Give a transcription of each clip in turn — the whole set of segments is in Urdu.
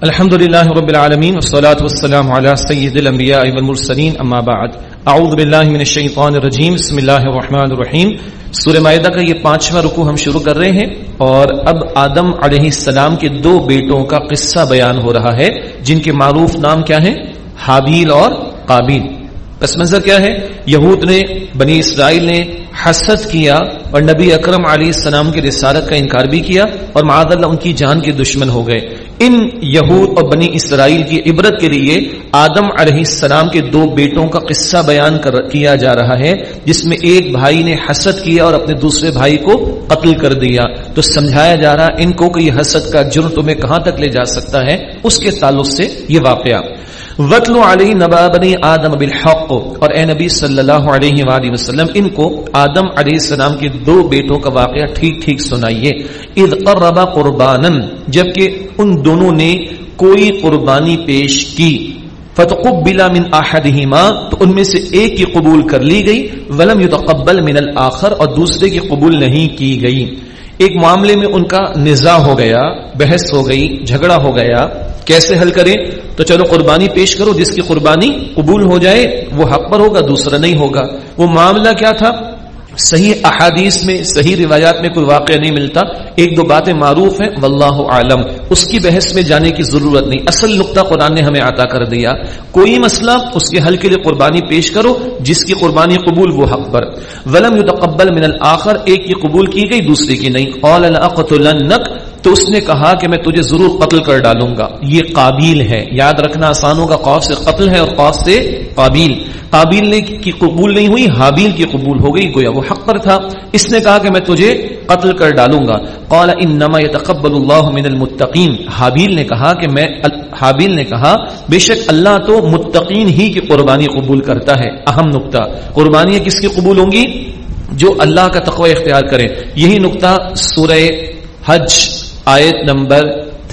الحمد لله رب العالمين والصلاة والسلام على سيد الأنبياء والمرسلين أما بعد أعوذ بالله من الشيطان الرجيم بسم الله الرحمن الرحيم سورہ معدہ کا یہ پانچواں رکو ہم شروع کر رہے ہیں اور اب آدم علیہ السلام کے دو بیٹوں کا قصہ بیان ہو رہا ہے جن کے معروف نام کیا ہیں حابیل اور قابیل پس منظر کیا ہے یہود نے بنی اسرائیل نے حسد کیا اور نبی اکرم علیہ السلام کی رسالت کا انکار بھی کیا اور معاذ اللہ ان کی جان کے دشمن ہو گئے ان یہود اور بنی اسرائیل کی عبرت کے لیے آدم علیہ السلام کے دو بیٹوں کا قصہ بیان کیا جا رہا ہے، جس میں ایک بھائی نے حسد کیا اور اپنے دوسرے بھائی کو قتل کر دیا۔ تو سمجھایا جا رہا ان کو کہ یہ حسد کا جرم تمہیں کہاں تک لے جا سکتا ہے؟ اس کے تعلق سے یہ واقعہ۔ وطل علی نبا بنی آدم بالحق۔ اور اے نبی صلی اللہ علیہ وآلہ وسلم، ان کو آدم علیہ السلام کے دو بیٹوں کا واقعہ ٹھیک ٹھیک سنائیے۔ اذ قربا قربانا، جبکہ ان دونوں نے کوئی قربانی پیش کی۔ فتقبل من احدہما تو ان میں سے ایک کی قبول کر لی گئی۔ ولم يتقبل من الاخر اور دوسرے کی قبول نہیں کی گئی۔ ایک معاملے میں ان کا نزا ہو گیا، بحث ہو گئی، جھگڑا ہو گیا، کیسے حل کریں؟ تو چلو قربانی پیش کرو، جس کی قربانی قبول ہو جائے وہ حق پر ہوگا، دوسرا نہیں ہوگا۔ وہ معاملہ کیا تھا؟ صحیح احادیث میں، صحیح روایات میں کوئی واقعہ نہیں ملتا۔ ایک دو باتیں معروف ہیں، واللہ عالم اس کی بحث میں جانے کی ضرورت نہیں۔ اصل نقطہ قرآن نے ہمیں عطا کر دیا۔ کوئی مسئلہ اس کے حل کے لیے قربانی پیش کرو، جس کی قربانی قبول وہ حق پر۔ ولم یتقبل من الاخر ایک کی قبول کی گئی، دوسری کی نہیں۔ قال لاقتلنک تو اس نے کہا کہ میں تجھے ضرور قتل کر ڈالوں گا۔ یہ قابیل ہے۔ یاد رکھنا آسان ہوگا، قوف سے قتل ہے اور قوف سے قابیل۔ قابیل نے کی قبول نہیں ہوئی، حابیل کی قبول ہو گئی، گویا وہ حق پر تھا۔ اس نے کہا کہ میں تجھے قتل کر ڈالوں گا۔ قال، انما يتقبل الله من المتقین۔ حابیل نے کہا کہ میں حابیل نے کہا، بے شک اللہ تو متقین ہی کی قربانی قبول کرتا ہے۔ اہم نقطہ۔ قربانیاں کس کی قبول ہوں گی؟ جو اللہ کا تقوی اختیار کریں۔ یہی نقطہ سورہ حج آیت نمبر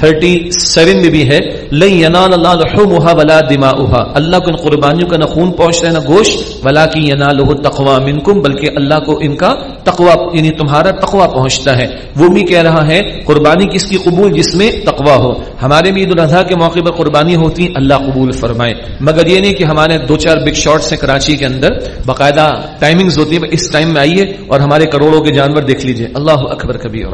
37 میں بھی ہے، لن ینال اللہ لحومها ولا دماؤها۔ اللہ کو ان قربانیوں کا نہ خون پہنچتا ہے، نہ گوشت ولکن ینالہ التقوی منکم، بلکہ اللہ کو ان کا تقوی یعنی تمہارا تقوی پہنچتا ہے۔ وہ بھی کہہ رہا ہے، قربانی کس کی قبول، جس میں تقوی ہو۔ ہمارے بھی عید الاضحیٰ کے موقع پر قربانی ہوتی، اللہ قبول فرمائے۔ مگر یہ نہیں کہ ہمارے دو چار بگ شارٹس ہیں کراچی کے اندر۔ باقاعدہ ٹائمنگز ہوتی ہے اس ٹائم میں آئیے اور ہمارے کروڑوں کے جانور دیکھ لیجیے۔ اللہ اکبر کبھی اور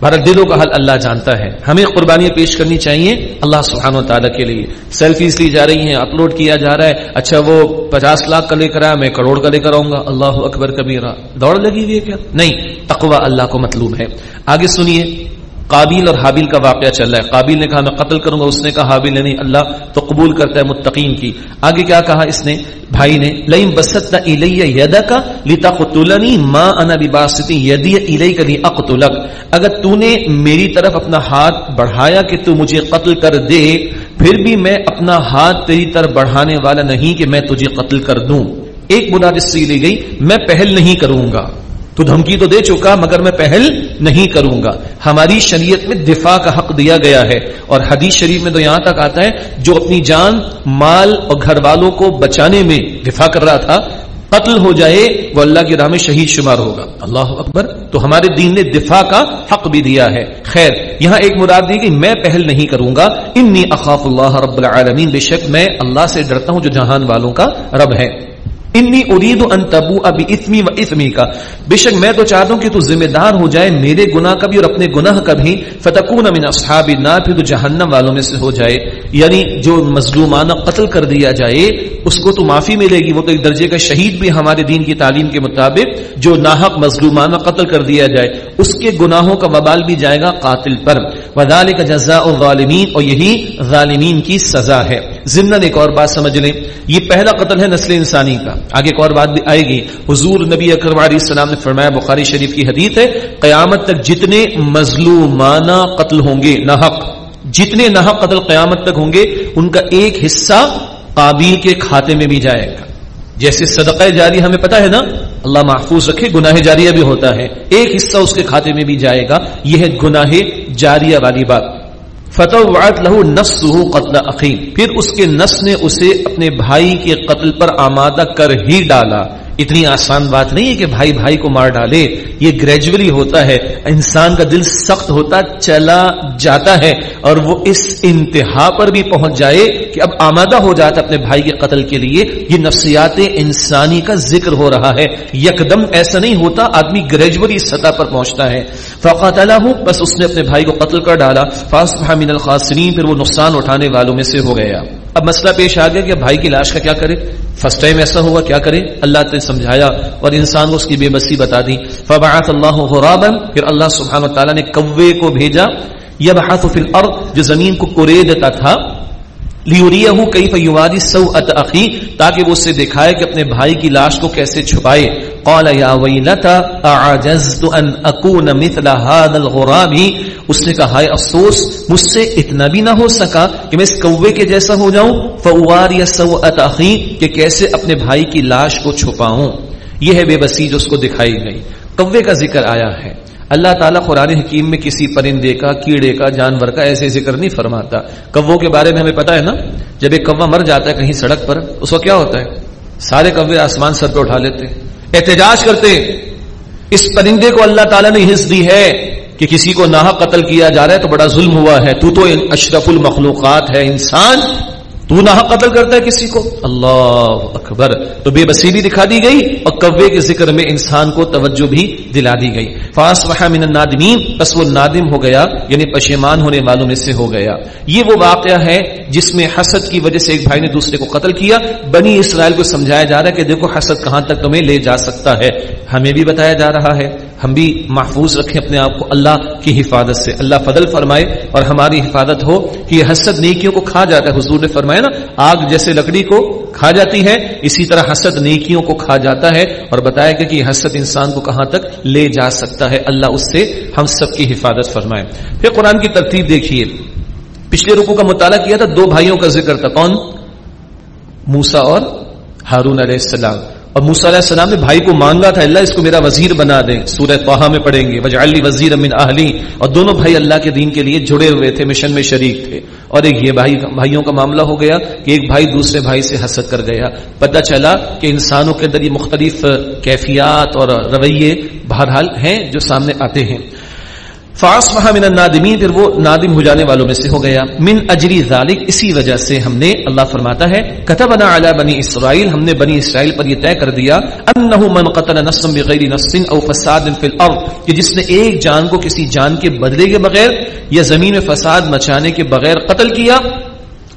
بھارت دلوں کا حل اللہ جانتا ہے۔ ہمیں قربانیاں پیش کرنی چاہیے اللہ سبحانہ و تعالیٰ کے لیے۔ سیلفیز لی جا رہی ہیں اپلوڈ کیا جا رہا ہے۔ اچھا وہ پچاس لاکھ کا لے کر آیا، میں کروڑ کا لے کر آؤں گا۔ اللہ اکبر کبیرہ۔ دوڑ لگی ہوئی ہے کیا؟ نہیں، تقوی اللہ کو مطلوب ہے۔ آگے سنیے۔ قابیل اور حابیل کا واقعہ چل رہا ہے۔ قابیل نے کہا، میں قتل کروں گا۔ اس نے کہا، حابیل نے نہیں اللہ تو قبول کرتا ہے متقین کی۔ آگے کیا کہا اس نے؟ بھائی نے لئیم بسطنا الیہ یدکا لتقتلنی ما انا بباسطی یدی الیک لی اقتلک اگر تو نے میری طرف اپنا ہاتھ بڑھایا کہ تو مجھے قتل کر دے، پھر بھی میں اپنا ہاتھ تیری طرف بڑھانے والا نہیں کہ میں تجھے قتل کر دوں۔ ایک بنیاد اس سے لی گئی، میں پہل نہیں کروں گا۔ تو دھمکی تو دے چکا، مگر میں پہل نہیں کروں گا۔ ہماری شریعت میں دفاع کا حق دیا گیا ہے۔ اور حدیث شریف میں تو یہاں تک آتا ہے، جو اپنی جان، مال اور گھر والوں کو بچانے میں دفاع کر رہا تھا، قتل ہو جائے وہ اللہ کی راہ میں شہید شمار ہوگا۔ اللہ اکبر، تو ہمارے دین نے دفاع کا حق بھی دیا ہے۔ خیر، یہاں ایک مراد دی کہ میں پہل نہیں کروں گا۔ انی اخاف اللہ رب العالمین، بے شک میں اللہ سے ڈرتا ہوں جو جہان والوں کا رب ہے۔ انی ارید ان تبو ابھی اتمی و اتمی کا۔ بے شک میں تو چاہتا ہوں کہ تو ذمہ دار ہو جائے، میرے گناہ کا بھی اور اپنے گناہ کا بھی۔ فتکون من اصحاب النار، پھر تو جہنم والوں میں سے ہو جائے۔ یعنی جو مظلومانہ قتل کر دیا جائے، اس کو تو معافی ملے گی۔ وہ تو ایک درجے کا شہید بھی ہمارے دین کی تعلیم کے مطابق جو ناحق مظلومانہ قتل کر دیا جائے، اس کے گناہوں کا وبال بھی جائے گا قاتل پر۔ وذالک جزاء الظالمین، اور یہی ظالمین کی سزا ہے۔ ضمن ایک اور بات سمجھ لیں۔ یہ پہلا قتل ہے نسل انسانی کا۔ آگے ایک اور بات بھی آئے گی۔ حضور نبی اکرم علیہ السلام نے فرمایا، بخاری شریف کی حدیث ہے، قیامت تک جتنے مظلومانہ قتل ہوں گے، ناحق، جتنے ناحق قتل قیامت تک ہوں گے، ان کا ایک حصہ قابیل کے کھاتے میں بھی جائے گا۔ جیسے صدقہ جاری ہمیں پتا ہے نا؟ اللہ محفوظ رکھے، گناہ جاریہ بھی ہوتا ہے۔ ایک حصہ اس کے کھاتے میں بھی جائے گا۔ یہ ہے گناہ جاریہ والی بات۔ فتح لہو نس قتل عقیم پھر اس کے نس نے اسے اپنے بھائی کے قتل پر آمادہ کر ہی ڈالا۔ اتنی آسان بات نہیں ہے کہ بھائی بھائی کو مار ڈالے، یہ گریجولی ہوتا ہے، انسان کا دل سخت ہوتا، چلا جاتا ہے، اور وہ اس انتہا پر بھی پہنچ جائے کہ اب آمادہ ہو جاتا اپنے بھائی کے قتل کے لیے۔ یہ نفسیات انسانی کا ذکر ہو رہا ہے۔ یکدم ایسا نہیں ہوتا، آدمی گریجولی سطح پر پہنچتا ہے۔ فوقات ہوں بس اس نے اپنے بھائی کو قتل کر ڈالا۔ فاسف من الخاصرین پھر وہ نقصان اٹھانے والوں میں سے ہو گیا۔ اب مسئلہ پیش آ گیا کہ بھائی کی لاش کا کیا کرے؟ فرسٹ ٹائم ایسا ہوا، کیا کرے؟ اللہ سمجھایا اور انسان کو اس کی بے بسی بتا دی۔ فبعث اللہ غرابا، پھر اللہ سبحانہ وتعالی نے کوے کو بھیجا۔ یبحث فی الارض، جو زمین کو کوریدتا تھا۔ لیوریہو کیف یواری سوءت اخی، تاکہ وہ اسے دکھائے کہ اپنے بھائی کی لاش کو کیسے چھپائے۔ قال یا ویلتا، اعجزت ان اکون مثل هذا الغراب. اس نے کہا ہے افسوس، مجھ سے اتنا بھی نہ ہو سکا کہ میں اس کوے کے جیسا ہو جاؤں۔ فواری سوءت اخی، کہ کیسے اپنے بھائی کی لاش کو چھپاؤں۔ یہ ہے بے بسی جو اس کو دکھائی گئی۔ کوے کا ذکر آیا ہے۔ اللہ تعالیٰ قرآن حکیم میں کسی پرندے کا، کیڑے کا، جانور کا ایسے ذکر نہیں فرماتا۔ کووں کے بارے میں ہمیں پتا ہے نا؟ جب ایک کوا مر جاتا ہے کہیں سڑک پر، اس کو کیا ہوتا ہے؟ سارے کوے آسمان سر پہ اٹھا لیتے ہیں۔ احتجاج کرتے اس پرندے کو اللہ تعالیٰ نے حص دی ہے کہ کسی کو نہ قتل کیا جا رہا ہے تو بڑا ظلم ہوا ہے۔ تو تو اشرف المخلوقات ہے انسان۔ تو نہ قتل کرتا ہے کسی کو۔ اللہ اکبر۔ تو بے بسی بھی دکھا دی گئی اور کوے کے ذکر میں انسان کو توجہ بھی دلا دی گئی۔ فاس من النادمین، بس وہ نادم ہو گیا یعنی پشیمان ہونے والوں میں سے ہو گیا۔ یہ وہ واقعہ ہے جس میں حسد کی وجہ سے ایک بھائی نے دوسرے کو قتل کیا۔ بنی اسرائیل کو سمجھایا جا رہا ہے کہ دیکھو حسد کہاں تک تمہیں لے جا سکتا ہے۔ ہمیں بھی بتایا جا رہا ہے۔ ہم بھی محفوظ رکھیں اپنے آپ کو اللہ کی حفاظت سے۔ اللہ فضل فرمائے اور ہماری حفاظت ہو کہ یہ حسد نیکیوں کو کھا جاتا ہے۔ حضور نے فرمایا نا، آگ جیسے لکڑی کو کھا جاتی ہے، اسی طرح حسد نیکیوں کو کھا جاتا ہے اور بتایا گیا کہ حسد انسان کو کہاں تک لے جا سکتا ہے۔ اللہ اس سے ہم سب کی حفاظت فرمائے۔ پھر قرآن کی ترتیب دیکھیے۔ پچھلے رکو کا مطالعہ کیا تھا، دو بھائیوں کا ذکر تھا۔ کون؟ موسا اور ہارون علیہ السلام۔ اور موسا علیہ السلام نے بھائی کو مانگا تھا، اللہ اس کو میرا وزیر بنا دیں سورہ توحا میں پڑھیں گے وجعلی وزیر من اہلی اور دونوں بھائی اللہ کے دین کے لیے جڑے ہوئے تھے، مشن میں شریک تھے۔ اور ایک یہ بھائی، بھائیوں کا معاملہ ہو گیا کہ ایک بھائی دوسرے بھائی سے حسد کر گیا۔ پتہ چلا کہ انسانوں کے اندر یہ مختلف کیفیات اور رویے بہرحال ہیں جو سامنے آتے ہیں۔ فاس وہاں من النادمین پھر وہ نادم ہو جانے والوں میں سے ہو گیا۔ من اجری ذالک اسی وجہ سے ہم نے اللہ فرماتا ہے کتبنا علی بنی اسرائیل ہم نے بنی اسرائیل پر یہ طے کر دیا انه من قتل نفسا بغیر نفس او فساد فی الارض کہ جس نے ایک جان کو کسی جان کے بدلے کے بغیر یا زمین میں فساد مچانے کے بغیر قتل کیا۔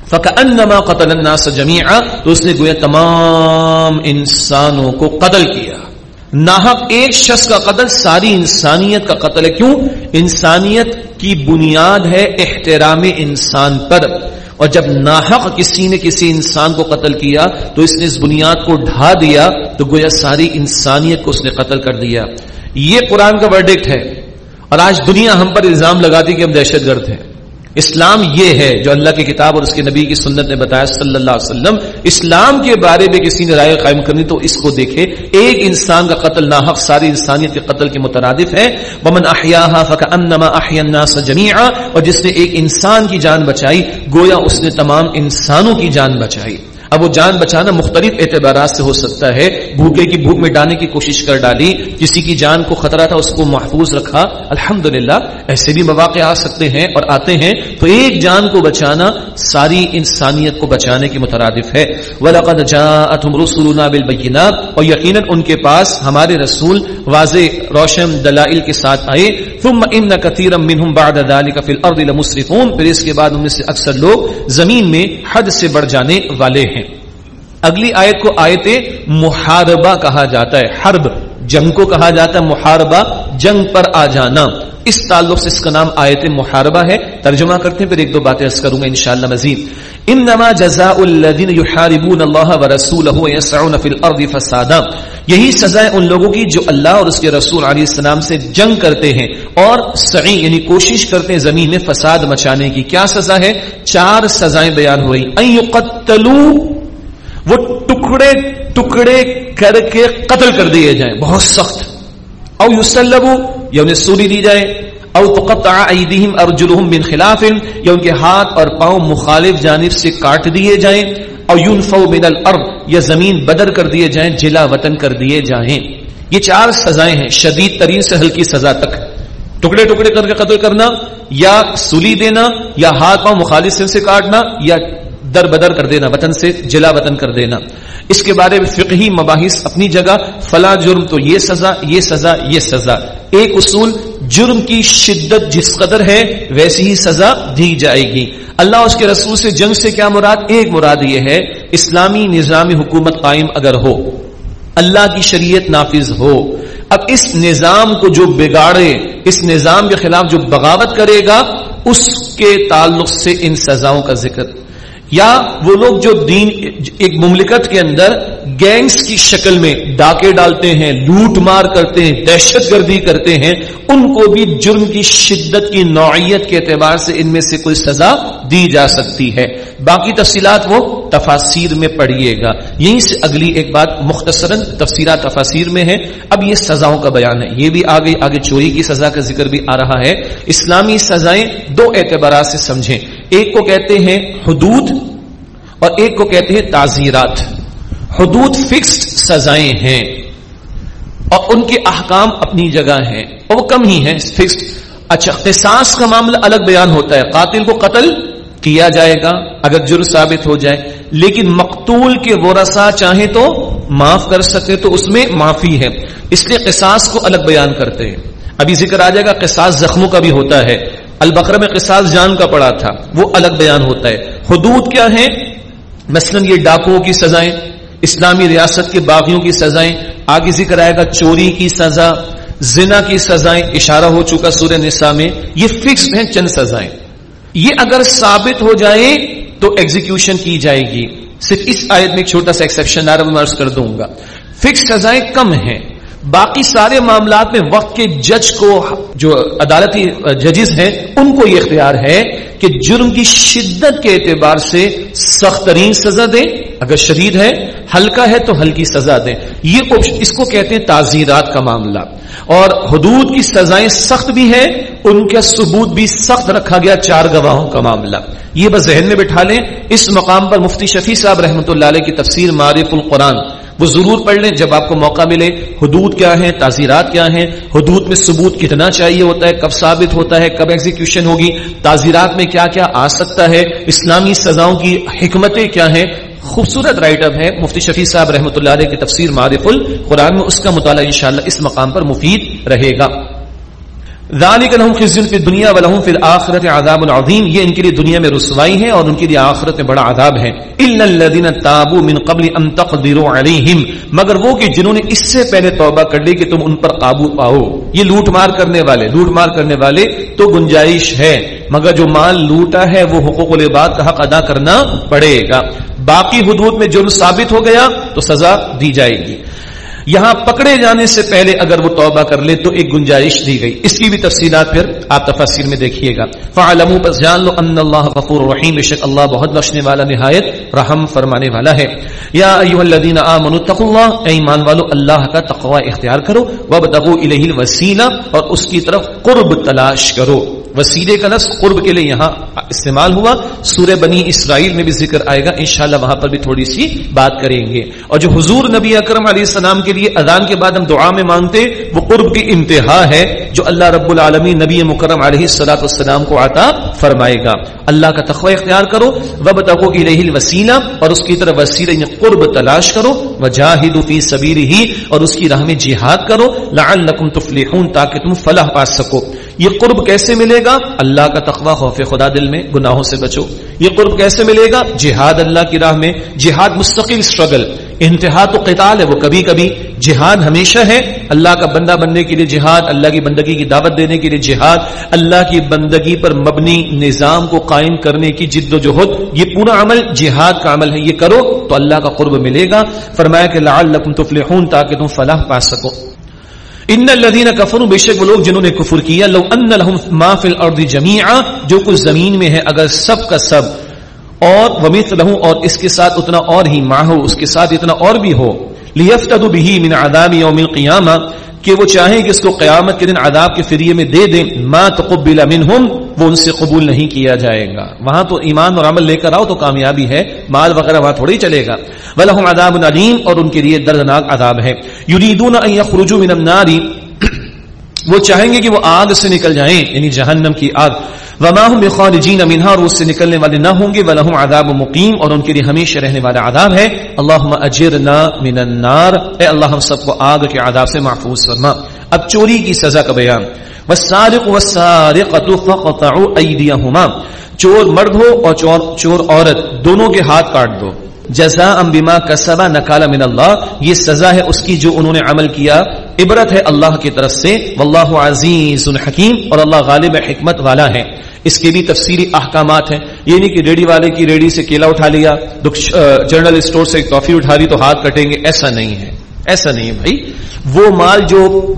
فکانما قتل الناس جميعا، تو اس نے گویا تمام انسانوں کو قتل کیا۔ ناحق ایک شخص کا قتل ساری انسانیت کا قتل ہے۔ کیوں؟ انسانیت کی بنیاد ہے احترام انسان پر۔ اور جب ناحق کسی نے کسی انسان کو قتل کیا تو اس نے اس بنیاد کو ڈھا دیا تو گویا ساری انسانیت کو اس نے قتل کر دیا۔ یہ قرآن کا ورڈکٹ ہے۔ اور آج دنیا ہم پر الزام لگاتی کہ ہم دہشت گرد ہیں۔ اسلام یہ ہے جو اللہ کی کتاب اور اس کے نبی کی سنت نے بتایا صلی اللہ علیہ وسلم، اسلام کے بارے میں کسی نے رائے قائم کرنی تو اس کو دیکھے، ایک انسان کا قتل ناحق، ساری انسانیت کے قتل کے مترادف ہے ومن احیاها الناس جميعا، اور جس نے ایک انسان کی جان بچائی، گویا اس نے تمام انسانوں کی جان بچائی۔ اب وہ جان بچانا مختلف اعتبارات سے ہو سکتا ہے۔ بھوکے کی بھوک میں ڈالنے کی کوشش کر ڈالی۔ کسی کی جان کو خطرہ تھا، اس کو محفوظ رکھا۔ الحمد ایسے بھی مواقع آ سکتے ہیں اور آتے ہیں۔ تو ایک جان کو بچانا ساری انسانیت کو بچانے کی مترادف ہے۔ وَلَقَدْ جَاءَتْهُمْ رُسُلُنَا بِالْبَيِّنَاتِ اور یقیناً ان کے پاس ہمارے رسول واضح روشن دلائل کے ساتھ آئے۔ ثم ان كثيرا منهم بعد ذلك في الارض لمسرفون۔ پھر اس کے بعد ان میں سے اکثر لوگ زمین میں حد سے بڑھ جانے والے ہیں۔ اگلی آیت کو آیت محاربہ کہا جاتا ہے، حرب۔ جنگ کو کہا جاتا ہے، محاربہ۔ جنگ پر آ جانا۔ اس تعلق سے اس کا نام آیت محاربہ ہے۔ ترجمہ کرتے ہیں، پھر ایک دو باتیں عرض کروں گا انشاءاللہ مزید۔ انما جزاء الذين يحاربون الله ورسوله ويسعون في الارض فسادا۔ یہی سزا ہے ان لوگوں کی جو اللہ اور اس کے رسول علیہ السلام سے جنگ کرتے ہیں اور سعی یعنی کوشش کرتے ہیں زمین میں فساد مچانے کی۔ کیا سزا ہے؟ چار سزائیں بیان ہوئی ان يقتلوا وہ ٹکڑے ٹکڑے کر کے قتل کر دیے جائیں۔ بہت سخت۔ او یسلبو، یا انہیں سوری دی جائے۔ او تقطع ایدیہم ارجلہم من خلاف یا ان کے ہاتھ اور پاؤں مخالف جانب سے کاٹ دیے جائیں۔ اور یون من الارض، یا زمین بدر کر دیے جائیں، جلا وطن کر دیے جائیں۔ یہ چار سزائیں ہیں، شدید ترین سے ہلکی سزا تک۔ ٹکڑے ٹکڑے کر کے قتل کرنا، یا سلی دینا، یا ہاتھ پاؤں مخالف سے کاٹنا، یا در بدر کر دینا، وطن سے جلا وطن کر دینا۔ اس کے بارے میں فقہی مباحث اپنی جگہ، فلا جرم تو یہ سزا یہ سزا یہ سزا۔ ایک اصول، جرم کی شدت جس قدر ہے، ویسی ہی سزا دی جائے گی۔ اللہ اس کے رسول سے جنگ سے کیا مراد؟ ایک مراد یہ ہے، اسلامی نظامی حکومت قائم اگر ہو، اللہ کی شریعت نافذ ہو۔ اب اس نظام کو جو بگاڑے، اس نظام کے خلاف جو بغاوت کرے گا، اس کے تعلق سے ان سزاؤں کا ذکر۔ یا وہ لوگ جو دین ایک مملکت کے اندر گینگز کی شکل میں ڈاکے ڈالتے ہیں، لوٹ مار کرتے ہیں، دہشت گردی کرتے ہیں، ان کو بھی جرم کی شدت کی نوعیت کے اعتبار سے ان میں سے کوئی سزا دی جا سکتی ہے۔ باقی تفصیلات وہ تفاصیر میں پڑھیے گا۔ یہیں سے اگلی ایک بات مختصراً تفصیلات تفاصیر میں ہے۔ اب یہ سزاؤں کا بیان ہے۔ یہ بھی آگے آگے چوری کی سزا کا ذکر بھی آ رہا ہے۔ اسلامی سزائیں دو اعتبارات سے سمجھیں۔ ایک کو کہتے ہیں حدود اور ایک کو کہتے ہیں تعزیرات۔ حدود فکسڈ سزائیں ہیں اور ان کے احکام اپنی جگہ ہیں اور وہ کم ہی ہیں فکسڈ۔ اچھا قصاص کا معاملہ الگ بیان ہوتا ہے۔ قاتل کو قتل کیا جائے گا اگر جرم ثابت ہو جائے، لیکن مقتول کے ورثہ چاہیں تو معاف کر سکے تو اس میں معافی ہے۔ اس لیے قصاص کو الگ بیان کرتے ہیں۔ ابھی ذکر آ جائے گا، قصاص زخموں کا بھی ہوتا ہے۔ البقرہ میں قصاص جان کا پڑا تھا، وہ الگ بیان ہوتا ہے۔ حدود کیا ہے مثلا یہ ڈاکوؤں کی سزائیں، اسلامی ریاست کے باغیوں کی سزائیں، آگے ذکر آئے گا چوری کی سزا، زنا کی سزائیں، اشارہ ہو چکا سورہ نساء میں، یہ فکس ہیں چند سزائیں۔ یہ اگر ثابت ہو جائے تو ایگزیکیوشن کی جائے گی۔ صرف اس آیت میں ایک چھوٹا سا ایکسپشن کر دوں گا۔ فکس سزائیں کم ہیں۔ باقی سارے معاملات میں وقت کے جج کو جو عدالتی ججز ہیں، ان کو یہ اختیار ہے کہ جرم کی شدت کے اعتبار سے سخت ترین سزا دیں۔ اگر شدید ہے، ہلکا ہے تو ہلکی سزا دیں۔ یہ اس کو کہتے ہیں تعزیرات کا معاملہ۔ اور حدود کی سزائیں سخت بھی ہیں، ان کا ثبوت بھی سخت رکھا گیا چار گواہوں کا معاملہ۔ یہ بس ذہن میں بٹھا لیں۔ اس مقام پر مفتی شفیع صاحب رحمۃ اللہ علیہ کی تفسیر معرف القرآن۔ وہ ضرور پڑھ لیں جب آپ کو موقع ملے۔ حدود کیا ہیں؟ تعزیرات کیا ہیں؟ حدود میں ثبوت کتنا چاہیے ہوتا ہے؟ کب ثابت ہوتا ہے؟ کب ایگزیکیوشن ہوگی؟ تعزیرات میں کیا کیا آ سکتا ہے؟ اسلامی سزاؤں کی حکمتیں کیا ہیں؟ خوبصورت رائٹ اپ ہے مفتی شفیع صاحب رحمۃ اللہ علیہ کی تفسیر معرف القرآن میں اس کا مطالعہ انشاءاللہ اس مقام پر مفید رہے گا۔ ذالک لهم خزي في الدنيا ولهم في الاخره عذاب عظيم یہ ان کے لیے دنیا میں رسوائی ہے اور ان کے لیے آخرت میں بڑا عذاب ہے۔ الا الذين تابوا من قبل ان تقدروا عليهم، مگر وہ کہ جنہوں نے اس سے پہلے توبہ کر لی کہ تم ان پر قابو پاؤ۔ یہ لوٹ مار کرنے والے، لوٹ مار کرنے والے تو گنجائش ہے، مگر جو مال لوٹا ہے وہ حقوق العباد کا حق ادا کرنا پڑے گا۔ باقی حدود میں جرم ثابت ہو گیا تو سزا دی جائے گی۔ یہاں پکڑے جانے سے پہلے اگر وہ توبہ کر لے تو ایک گنجائش دی گئی۔ اس کی بھی تفصیلات پھر آپ تفصیل میں دیکھیے گا۔ فعلمو پس جان لو ان اللہ غفور رحیم بشک اللہ بہت بخشنے والا، نہایت رحم فرمانے والا ہے۔ یا ایها الذين امنوا اتقوا الله اے ایمان والو، اللہ کا تقوی اختیار کرو۔ وابتغوا الیہ الوسیلہ اور اس کی طرف قرب تلاش کرو۔ وسیلے کا لفظ قرب کے لیے یہاں استعمال ہوا۔ سورہ بنی اسرائیل میں بھی ذکر آئے گا۔ انشاءاللہ وہاں پر بھی تھوڑی سی بات کریں گے۔ اور جو حضور نبی اکرم علیہ السلام کے لیے اذان کے بعد ہم دعا میں مانگتے وہ قرب کی انتہا ہے، جو اللہ رب العالمین نبی مکرم علیہ السلاۃ السلام کو عطا فرمائے گا۔ اللہ کا تخوہ اختیار کرو۔ وب تقو کی رہی وسیلہ اور اس کی طرف وسیلہ یعنی قرب تلاش کرو۔ وجاہد فی سبیر ہی اور اس کی راہ میں جہاد کرو۔ لعلکم تفلحون، تاکہ تم فلاح پا سکو۔ یہ قرب کیسے ملے گا؟ اللہ کا تقوی، خوف خدا دل میں، گناہوں سے بچو۔ یہ قرب کیسے ملے گا؟ جہاد اللہ کی راہ میں۔ جہاد مستقل سٹرگل انتہا تو قتال ہے وہ کبھی کبھی جہاد ہمیشہ ہے۔ اللہ کا بندہ بننے کے لیے جہاد، اللہ کی بندگی کی دعوت دینے کے لیے جہاد۔ اللہ کی بندگی پر مبنی نظام کو قائم کرنے کی جد و جہد۔ یہ پورا عمل جہاد کا عمل ہے۔ یہ کرو تو اللہ کا قرب ملے گا۔ فرمایا کہ لعلکم تفلحون، تاکہ تم فلاح پا سکو۔ ان الذين كفروا بشك وہ لوگ جنہوں نے کفر کیا، لو ان لهم ما في الارض جميعا جو کچھ زمین میں ہے، اگر سب کا سب، اور ومثلہ اور اس کے ساتھ اتنا اور ہی ما ہو، اس کے ساتھ اتنا اور بھی ہو۔ ليفتدوا به من عذاب یوم القیامہ، کہ وہ چاہیں کہ اس کو قیامت کے دن عذاب کے فریے میں دے دیں، ما تقبل منہم وہ ان سے قبول نہیں کیا جائے گا۔ وہاں تو ایمان اور عمل لے کر آؤ تو کامیابی ہے، مال وغیرہ وہاں تھوڑی چلے گا۔ ولہم عذاب علیم اور ان کے لیے دردناک عذاب ہے۔ یریدون ان یخرجوا من النار وہ چاہیں گے کہ وہ آگ سے نکل جائیں یعنی جہنم کی آگ۔ وما هم بخارجین منها اور اس سے نکلنے والے نہ ہوں گے ولہم عذاب مقیم اور ان کے لیے ہمیشہ رہنے والا عذاب ہے۔ اللهم اجرنا من النار۔ اے اللہ ہم سب کو آگ کے عذاب سے محفوظ فرما۔ اب چوری کی سزا کا بیان۔ والسارق والسارقۃ فقطعوا ایدیهما چور مرد ہو اور چور, چور عورت دونوں کے ہاتھ کاٹ دو۔ جزا بما کسبا نکالا من اللہ، یہ سزا ہے اس کی جو انہوں نے عمل کیا۔ عبرت ہے اللہ کی طرف سے۔ واللہ عزیز الحکیم اور اللہ غالب حکمت والا ہے۔ اس کے بھی تفصیلی احکامات ہیں۔ یہ نہیں کہ ریڈی والے کی ریڈی سے کیلا اٹھا لیا جنرل اسٹور سے کافی اٹھا لی تو ہاتھ کٹیں گے۔ ایسا نہیں ہے۔ ایسا نہیں ہے بھائی۔ وہ مال جو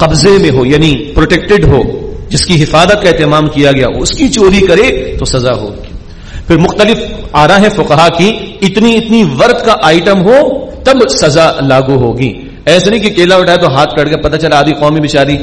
قبضے میں ہو یعنی پروٹیکٹڈ ہو، جس کی حفاظت کا اہتمام کیا گیا، اس کی چوری کرے تو سزا ہوگی۔ پھر مختلف آ رہا ہے فقہا کی اتنی اتنی ورت کا آئٹم ہو، تب سزا لاگو ہوگی۔ ایسا نہیں کہ کیلا اٹھائے تو ہاتھ کٹ گیا پتہ چلا، آدھی قومی بیچاری۔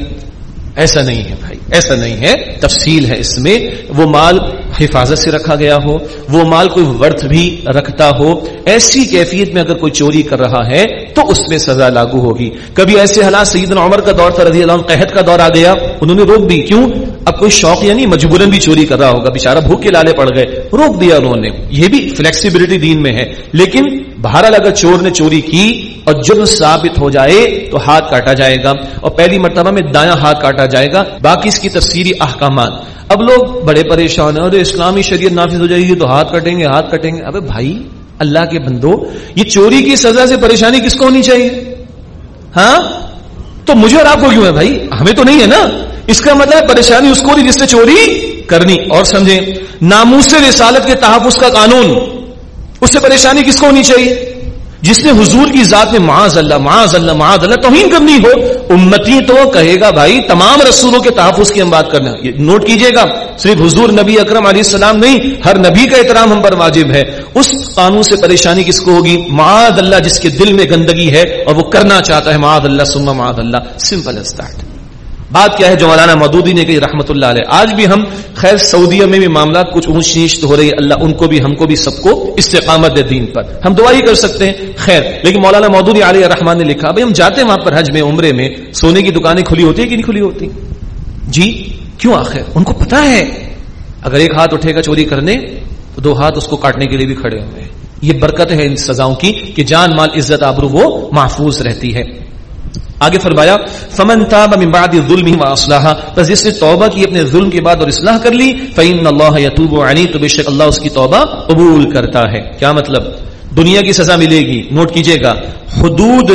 ایسا نہیں ہے بھائی، ایسا نہیں ہے۔ تفصیل ہے اس میں۔ وہ مال حفاظت سے رکھا گیا ہو، وہ مال کوئی ورتھ بھی رکھتا ہو۔ ایسی کیفیت میں اگر کوئی چوری کر رہا ہے، تو اس میں سزا لاگو ہوگی۔ کبھی ایسے حالات سیدنا عمر کا دور تھا، رضی اللہ عنہ قحط کا دور آ گیا، انہوں نے روک دی۔ کیوں؟ اب کوئی شوق یعنی مجبورن بھی چوری کر رہا ہوگا بےچارا بھوک کے لالے پڑ گئے، روک دیا انہوں نے۔ یہ بھی فلیکسیبلٹی دین میں ہے۔ لیکن بہرحال اگر چور نے چوری کی اور جرم ثابت ہو جائے تو ہاتھ کاٹا جائے گا۔ اور پہلی مرتبہ میں دایاں ہاتھ کاٹا جائے گا۔ باقی اس کی تفصیلی احکامات۔ اب لوگ بڑے پریشان ہیں اور اسلامی شریعت نافذ ہو جائے گی تو ہاتھ کٹیں گے، ہاتھ کٹیں گے۔ ابے بھائی، اللہ کے بندو، یہ چوری کی سزا سے پریشانی کس کو ہونی چاہیے؟ ہاں؟ تو مجھے اور آپ کو کیوں ہے بھائی؟ ہمیں تو نہیں ہے نا۔ اس کا مطلب پریشانی اس کو نہیں جس نے چوری کرنی۔ اور سمجھیں، ناموس رسالت کے تحفظ کا قانون، اس سے پریشانی کس کو ہونی چاہیے؟ جس نے حضور کی ذات میں معاذ اللہ معاذ اللہ معاذ اللہ توہین کرنی ہو، امتی تو کہے گا، بھائی تمام رسولوں کے تحفظ کی ہم بات کرنا۔ یہ نوٹ کیجیے گا، صرف حضور نبی اکرم علیہ السلام نہیں، ہر نبی کا احترام ہم پر واجب ہے۔ اس قانون سے پریشانی کس کو ہوگی؟ معاذ اللہ جس کے دل میں گندگی ہے اور وہ کرنا چاہتا ہے، معاذ اللہ سما معاذ اللہ۔ سمپل از دیٹ بات کیا ہے جو مولانا مودودی نے کہی رحمت اللہ علیہ۔ آج بھی ہم، خیر، سعودیہ میں بھی معاملات کچھ اونچ نیچ ہو رہی ہے۔ اللہ ان کو بھی، ہم کو بھی سب کو استقامت دے دین پر۔ ہم دعا ہی کر سکتے ہیں، خیر۔ لیکن مولانا مودودی علیہ رحمان نے لکھا، بھائی ہم جاتے ہیں وہاں پر حج میں، عمرے میں، سونے کی دکانیں کھلی ہوتی ہیں کہ نہیں کھلی ہوتی؟ جی کیوں آخر؟ ان کو پتا ہے۔ اگر ایک ہاتھ اٹھے گا چوری کرنے، تو دو ہاتھ اس کو کاٹنے کے لیے بھی کھڑے ہوئے ہیں یہ برکت ہے ان سزاؤں کی کہ جان، مال، عزت، آبرو وہ محفوظ رہتی ہے۔ آگے فرمایا، فمن تاب من بعد ظلمه واصلح پس جس نے توبہ کی اپنے ظلم کے بعد اور اصلاح کر لی، فإن الله يتوب عليه، تو بے شک اللہ اس کی توبہ قبول کرتا ہے۔ کیا مطلب؟ دنیا کی سزا ملے گی، نوٹ کیجیے گا۔ حدود،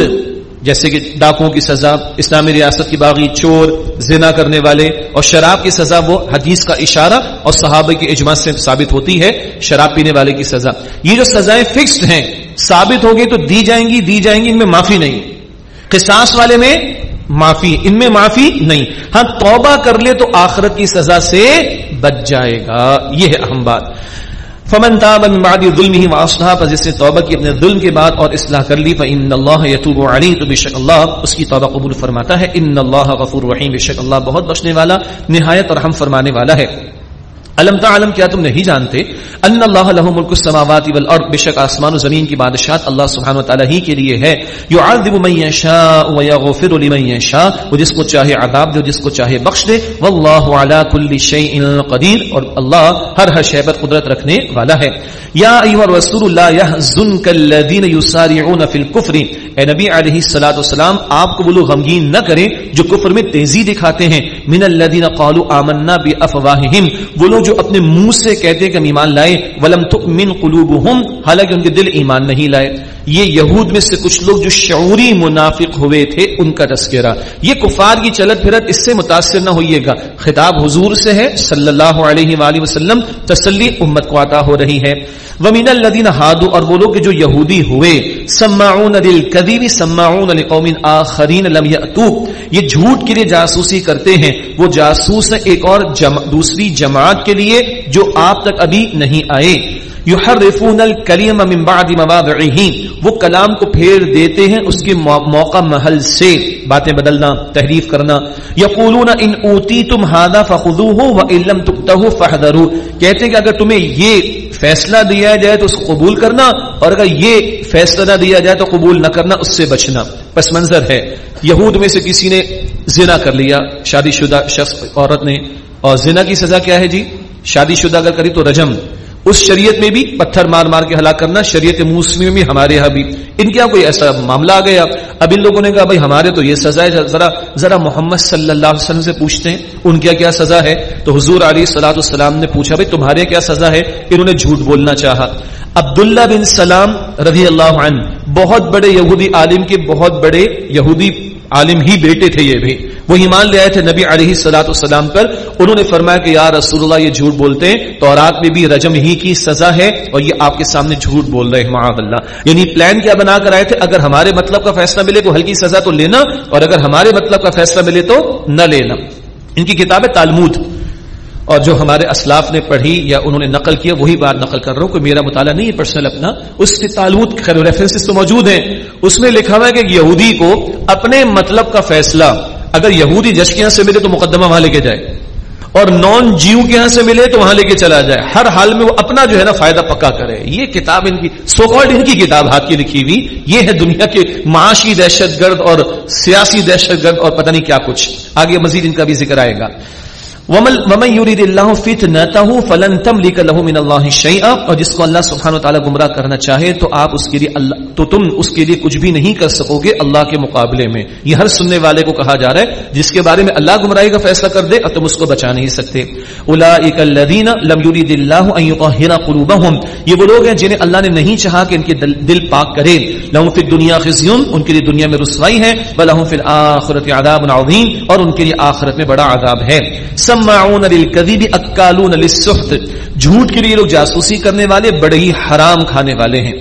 جیسے کہ ڈاکوں کی سزا، اسلامی ریاست کی باغی چور، زنا کرنے والے، اور شراب کی سزا، وہ حدیث کا اشارہ اور صحابہ کی اجماع سے ثابت ہوتی ہے، شراب پینے والے کی سزا۔ یہ جو سزائیں فکسڈ ہیں، ثابت ہوگی تو دی جائیں گی، دی جائیں گی، ان میں معافی نہیں۔ قصاص والے میں معافی ان میں معافی نہیں۔ ہاں توبہ کر لے تو آخرت کی سزا سے بچ جائے گا۔ یہ ہے اہم بات۔ فمن تاب من بعد ظلمه واصلح پس جس نے توبہ کی اپنے ظلم کے بعد اور اصلاح کر لی فان الله يتوب عليه، تو بشک اللہ اس کی توبہ قبول فرماتا ہے۔ ان اللہ غفور رحیم بشک اللہ بہت بخشنے والا، نہایت اور رحم فرمانے والا ہے۔ علم تعلم کیا تم نہیں جانتے ان اللہ له ملک السماوات والارض؟ بشک آسمان و زمین کی بادشاہت اللہ سبحانہ و تعالی ہی کے لیے ہے۔ يعذب من يشاء ويغفر لمن يشاء وہ جس کو چاہے عذاب دے جس کو چاہے بخش دے۔ والله على كل شيء قدیر۔ اور اللہ ہر ہر شے پر قدرت رکھنے والا ہے۔ یا ایها الرسول، لا يحزنك الذين يسارعون في الكفر اے نبی علیہ الصلوۃ والسلام، آپ کو وہ لوگ غمگین نہ کریں جو کفر میں تیزی دکھاتے ہیں۔ من الذين قالوا آمنا بافواههم وہ لوگ جو اپنے منہ سے کہتے کہ ہم ایمان لائے ولم تؤمن قلوبهم حالانکہ ان کے دل ایمان نہیں لائے۔ یہ یہود میں سے کچھ لوگ جو شعوری منافق ہوئے تھے، ان کا تذکرہ۔ یہ کفار کی چلت پھرت اس سے متاثر نہ ہوئیے گا۔ خطاب حضور سے ہے، صلی اللہ علیہ وآلہ وسلم، تسلی امت کو عطا ہو رہی ہے۔ ومن الذين هادوا اور وہ لوگ جو یہودی ہوئے۔ سماعون للكذب سماعون لقوم اخرين لم ياتوا یہ جھوٹ کے لیے جاسوسی کرتے ہیں۔ وہ جاسوس ایک اور جمع، دوسری جماعت کے کے لیے جو آپ تک ابھی نہیں آئے۔ یحرفون الکلیم من بعد مواضعه وہ کلام کو پھیر دیتے ہیں اس کے موقع محل سے۔ باتیں بدلنا، تحریف کرنا۔ یقولون ان اوتی تم ہادا فخو ہو و علم کہتے ہیں کہ اگر تمہیں یہ فیصلہ دیا جائے تو اس کو قبول کرنا، اور اگر یہ فیصلہ نہ دیا جائے تو قبول نہ کرنا، اس سے بچنا۔ پس منظر ہے۔ یہود میں سے کسی نے زنا کر لیا۔ شادی شدہ شخص، عورت نے۔ اور زنا کی سزا کیا ہے جی؟ شادی شدہ اگر کری تو رجم. اس شریعت میں بھی پتھر مار مار کے ہلاک کرنا، شریعت موسمی میں بھی، ہمارے یہاں بھی. ان کے کوئی ایسا معاملہ آ گیا؟ اب ان لوگوں نے کہا، بھائی، ہمارے تو یہ سزا ہے، ذرا ذرا محمد صلی اللہ علیہ وسلم سے پوچھتے ہیں، ان کیا کیا سزا ہے؟ تو حضور علی سلاۃ السلام نے پوچھا، بھائی، تمہارے کیا سزا ہے؟ انہوں نے جھوٹ بولنا چاہا. عبداللہ بن سلام رضی اللہ عنہ، بہت بڑے یہودی عالم کے، بہت بڑے یہودی عالم ہی بیٹے تھے یہ بھی۔ وہ ایمان لے آئے تھے نبی علیہ سلاۃ السلام پر۔ انہوں نے فرمایا کہ یا رسول اللہ، یہ جھوٹ بولتے ہیں۔ تورات میں بھی رجم ہی کی سزا ہے اور یہ آپ کے سامنے جھوٹ بول رہے ہیں، معاذ اللہ۔ یعنی پلان کیا بنا کر آئے تھے، اگر ہمارے مطلب کا فیصلہ ملے تو ہلکی سزا تو لینا، اور اگر ہمارے مطلب کا فیصلہ ملے تو نہ لینا۔ ان کی کتاب ہے تالمود۔ اور جو ہمارے اسلاف نے پڑھی یا انہوں نے نقل کیا، وہی بات نقل کر رہا ہوں کوئی میرا مطالعہ نہیں ہے پرسنل اپنا۔ اس کے تعلق ریفرنس تو موجود ہیں۔ اس میں لکھا ہوا ہے کہ یہودی کو اپنے مطلب کا فیصلہ اگر یہودی جش کے یہاں سے ملے تو مقدمہ وہاں لے کے جائے۔ اور نان جیو کے یہاں سے ملے تو وہاں لے کے چلا جائے۔ ہر حال میں وہ اپنا جو ہے نا فائدہ پکا کرے۔ یہ کتاب ان کی سو کالڈ ان کی کتاب ہاتھ کی لکھی ہوئی، یہ ہے دنیا کے معاشی دہشت گرد اور سیاسی دہشت گرد اور پتہ نہیں کیا کچھ۔ آگے مزید ان کا بھی ذکر آئے گا۔ ومن يريد الله فتنته فلن تملك له من الله شيئا اور جس کو اللہ سبحانہ وتعالی گمراہ کرنا چاہے تو آپ اس کے لیے اللہ تو تم اس کے لیے کچھ بھی نہیں کر سکو گے اللہ کے مقابلے میں۔ یہ ہر سننے والے کو کہا جا رہا ہے، جس کے بارے میں اللہ گمراہی کا فیصلہ کر دے اور تم اس کو بچا نہیں سکتے۔ اولئک الذين لم يريد الله ان يطهر قلوبهم۔ یہ وہ لوگ ہیں جنہیں اللہ نے نہیں چاہا کہ ان کے دل دل پاک کرے۔ لهم في الدنيا خزي، ان کے لیے دنیا میں رسوائی ہے۔ ولهم في الاخره عذاب عظيم اور ان کے لیے آخرت میں بڑا عذاب ہے۔ سماعون للکذب اکالون للسحت. جھوٹ کے لیے لوگ جاسوسی کرنے والے، بڑے ہی حرام کھانے والے ہیں.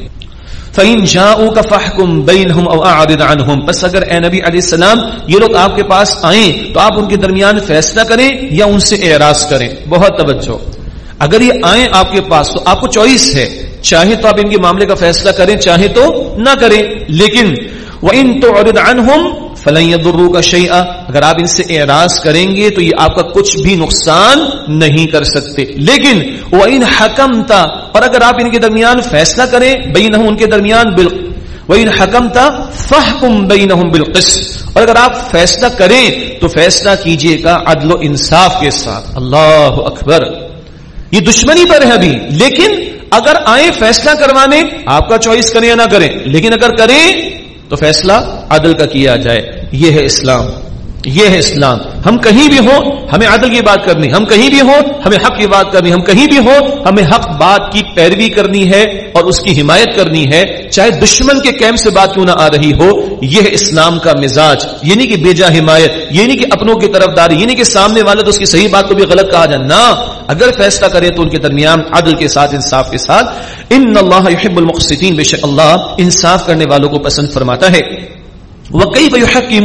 فَإِن جَاءُوكَ فَحْكُمْ بَيْنْهُمْ أَوْ أَعْرِضْ عَنْهُمْ. پس اگر اے نبی علیہ السلام یہ لوگ آپ کے پاس آئیں تو آپ ان کے درمیان فیصلہ کریں یا ان سے اعراض کریں. بہت توجہ. اگر یہ آئیں آپ کے پاس تو آپ کو چوائس ہے. چاہے تو آپ ان کے معاملے کا فیصلہ کریں چاہے تو نہ کریں. لیکن وَإِن تُعْرِضْ عَنْهُمْ فلن درو کا شعیٰ اگر آپ ان سے اعراض کریں گے تو یہ آپ کا کچھ بھی نقصان نہیں کر سکتے۔ لیکن وہ ان حکم تھا اور اگر آپ ان کے درمیان فیصلہ کریں بین ان کے درمیان بال وہ ان حکم تھا فہم بین بالقس اور اگر آپ فیصلہ کریں، تو فیصلہ کیجیے گا عدل و انصاف کے ساتھ۔ اللہ اکبر۔ یہ دشمنی پر ہے ابھی، لیکن اگر آئیں فیصلہ کروانے، آپ کا چوائس کریں یا نہ کریں، لیکن اگر کریں تو فیصلہ عدل کا کیا جائے یہ ہے اسلام۔ یہ ہے اسلام۔ ہم کہیں بھی ہوں، ہمیں عدل کی بات کرنی، ہم کہیں بھی ہوں، ہمیں حق کی بات کرنی، ہم کہیں بھی ہوں، ہمیں حق بات کی پیروی کرنی ہے اور اس کی حمایت کرنی ہے۔ چاہے دشمن کے کیمپ سے بات کیوں نہ آ رہی ہو، یہ ہے اسلام کا مزاج۔ یہ نہیں کہ بے جا حمایت، یہ نہیں کہ اپنوں کی طرف داری یہ نہیں کہ سامنے والے تو اس کی صحیح بات کو بھی غلط کہا جائے۔ نہ، اگر فیصلہ کرے تو ان کے درمیان عدل کے ساتھ، انصاف کے ساتھ۔ ان اللہ يحب المقسطین، بے شک اللہ انصاف کرنے والوں کو پسند فرماتا ہے۔ وَكَيْفَ کئی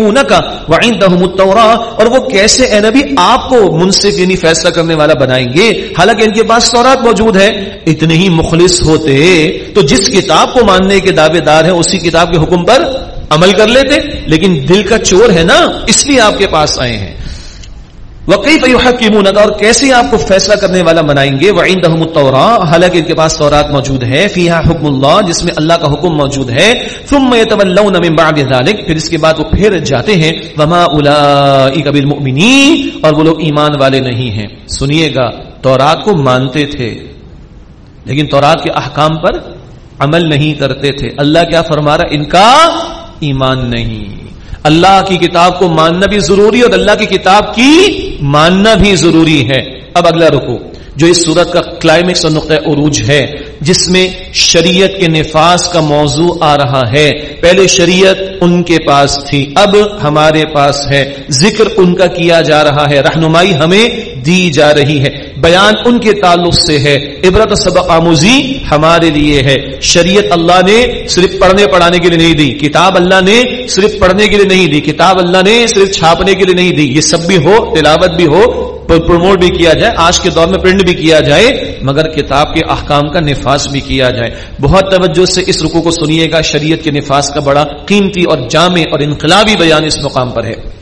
وَعِنْدَهُمُ کا اور وہ کیسے اے نبی آپ کو منصف یعنی فیصلہ کرنے والا بنائیں گے؟ حالانکہ ان کے پاس تورات موجود ہے۔ اتنے ہی مخلص ہوتے تو جس کتاب کو ماننے کے دعوے دار ہیں، اسی کتاب کے حکم پر عمل کر لیتے۔ لیکن دل کا چور ہے نا، اس لیے آپ کے پاس آئے ہیں۔ وقی فیحکمون اور کیسے آپ کو فیصلہ کرنے والا بنائیں گے؟ وعندهم التوراۃ حالانکہ ان کے پاس تورات موجود ہے، فیہا حکم اللہ، جس میں اللہ کا حکم موجود ہے۔ ثم يتولون من بعد ذلك پھر اس کے بعد وہ پھر جاتے ہیں۔ وما اولئک بالمؤمنین، اور وہ لوگ ایمان والے نہیں ہیں۔ سنیے گا، تورات کو مانتے تھے، لیکن تورات کے احکام پر عمل نہیں کرتے تھے۔ اللہ کیا فرما رہا ان کا ایمان نہیں۔ اللہ کی کتاب کو ماننا بھی ضروری اور اللہ کی کتاب کی ماننا بھی ضروری ہے۔ اب اگلا رکو، جو اس صورت کا کلائمیکس اور نقطۂ عروج ہے، جس میں شریعت کے نفاذ کا موضوع آ رہا ہے۔ پہلے شریعت ان کے پاس تھی، اب ہمارے پاس ہے۔ ذکر ان کا کیا جا رہا ہے، رہنمائی ہمیں دی جا رہی ہے۔ بیان ان کے تعلق سے ہے۔ عبرت سبق آموزی ہمارے لیے ہے۔ شریعت اللہ نے صرف پڑھنے پڑھانے کے لیے نہیں دی۔ کتاب اللہ نے صرف پڑھنے کے لیے نہیں دی۔ کتاب اللہ نے صرف چھاپنے کے لیے نہیں دی۔ یہ سب بھی ہو، تلاوت بھی ہو پروموٹ بھی کیا جائے۔ آج کے دور میں پرنٹ بھی کیا جائے، مگر کتاب کے احکام کا نفاذ بھی کیا جائے۔ بہت توجہ سے اس رکو کو سنیے گا۔ شریعت کے نفاذ کا بڑا قیمتی اور جامع اور انقلابی بیان اس مقام پر ہے۔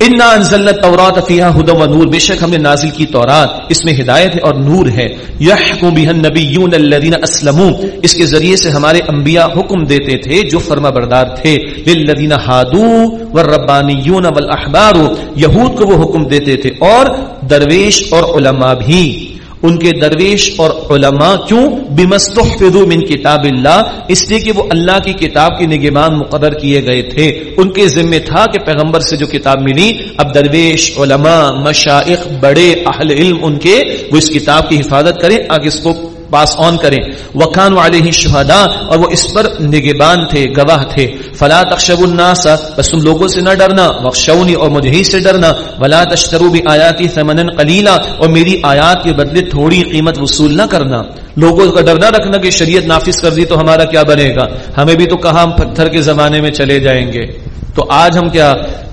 انا انزلنا التوراۃ فیہا ہدى و نور بے شک ہم نے نازل کی تورات، اس میں ہدایت ہے اور نور ہے۔ یحکم بها النبیون الذین اسلموا اس کے ذریعے سے ہمارے انبیاء حکم دیتے تھے جو فرما بردار تھے۔ للذین هادوا والربانیون والاحبار یہود کو وہ حکم دیتے تھے اور درویش اور علماء بھی۔ ان کے درویش اور علماء کیوں بمستحفظوا من کتاب اللہ اس لیے کہ وہ اللہ کی کتاب کی نگمان مقرر کیے گئے تھے۔ ان کے ذمہ تھا کہ پیغمبر سے جو کتاب ملی، اب درویش، علماء، مشائق، بڑے اہل علم ان کے، وہ اس کتاب کی حفاظت کریں، آگے اس کو پاس آن کریں۔ وقان علیہ شہدا اور وہ اس پر نگبان تھے، گواہ تھے۔ فلا تخشب الناس، بس تم لوگوں سے نہ ڈرنا وخشونی اور مجھے ہی سے ڈرنا، ولا تشترو بھی آیاتی ثمنا قلیلا، اور میری آیات کے بدلے تھوڑی قیمت وصول نہ کرنا۔ لوگوں کا ڈر نہ رکھنا کہ شریعت نافذ کر دی تو ہمارا کیا بنے گا؟ ہمیں بھی تو کہا ہم پتھر کے زمانے میں چلے جائیں گے؟ تو آج ہم کیا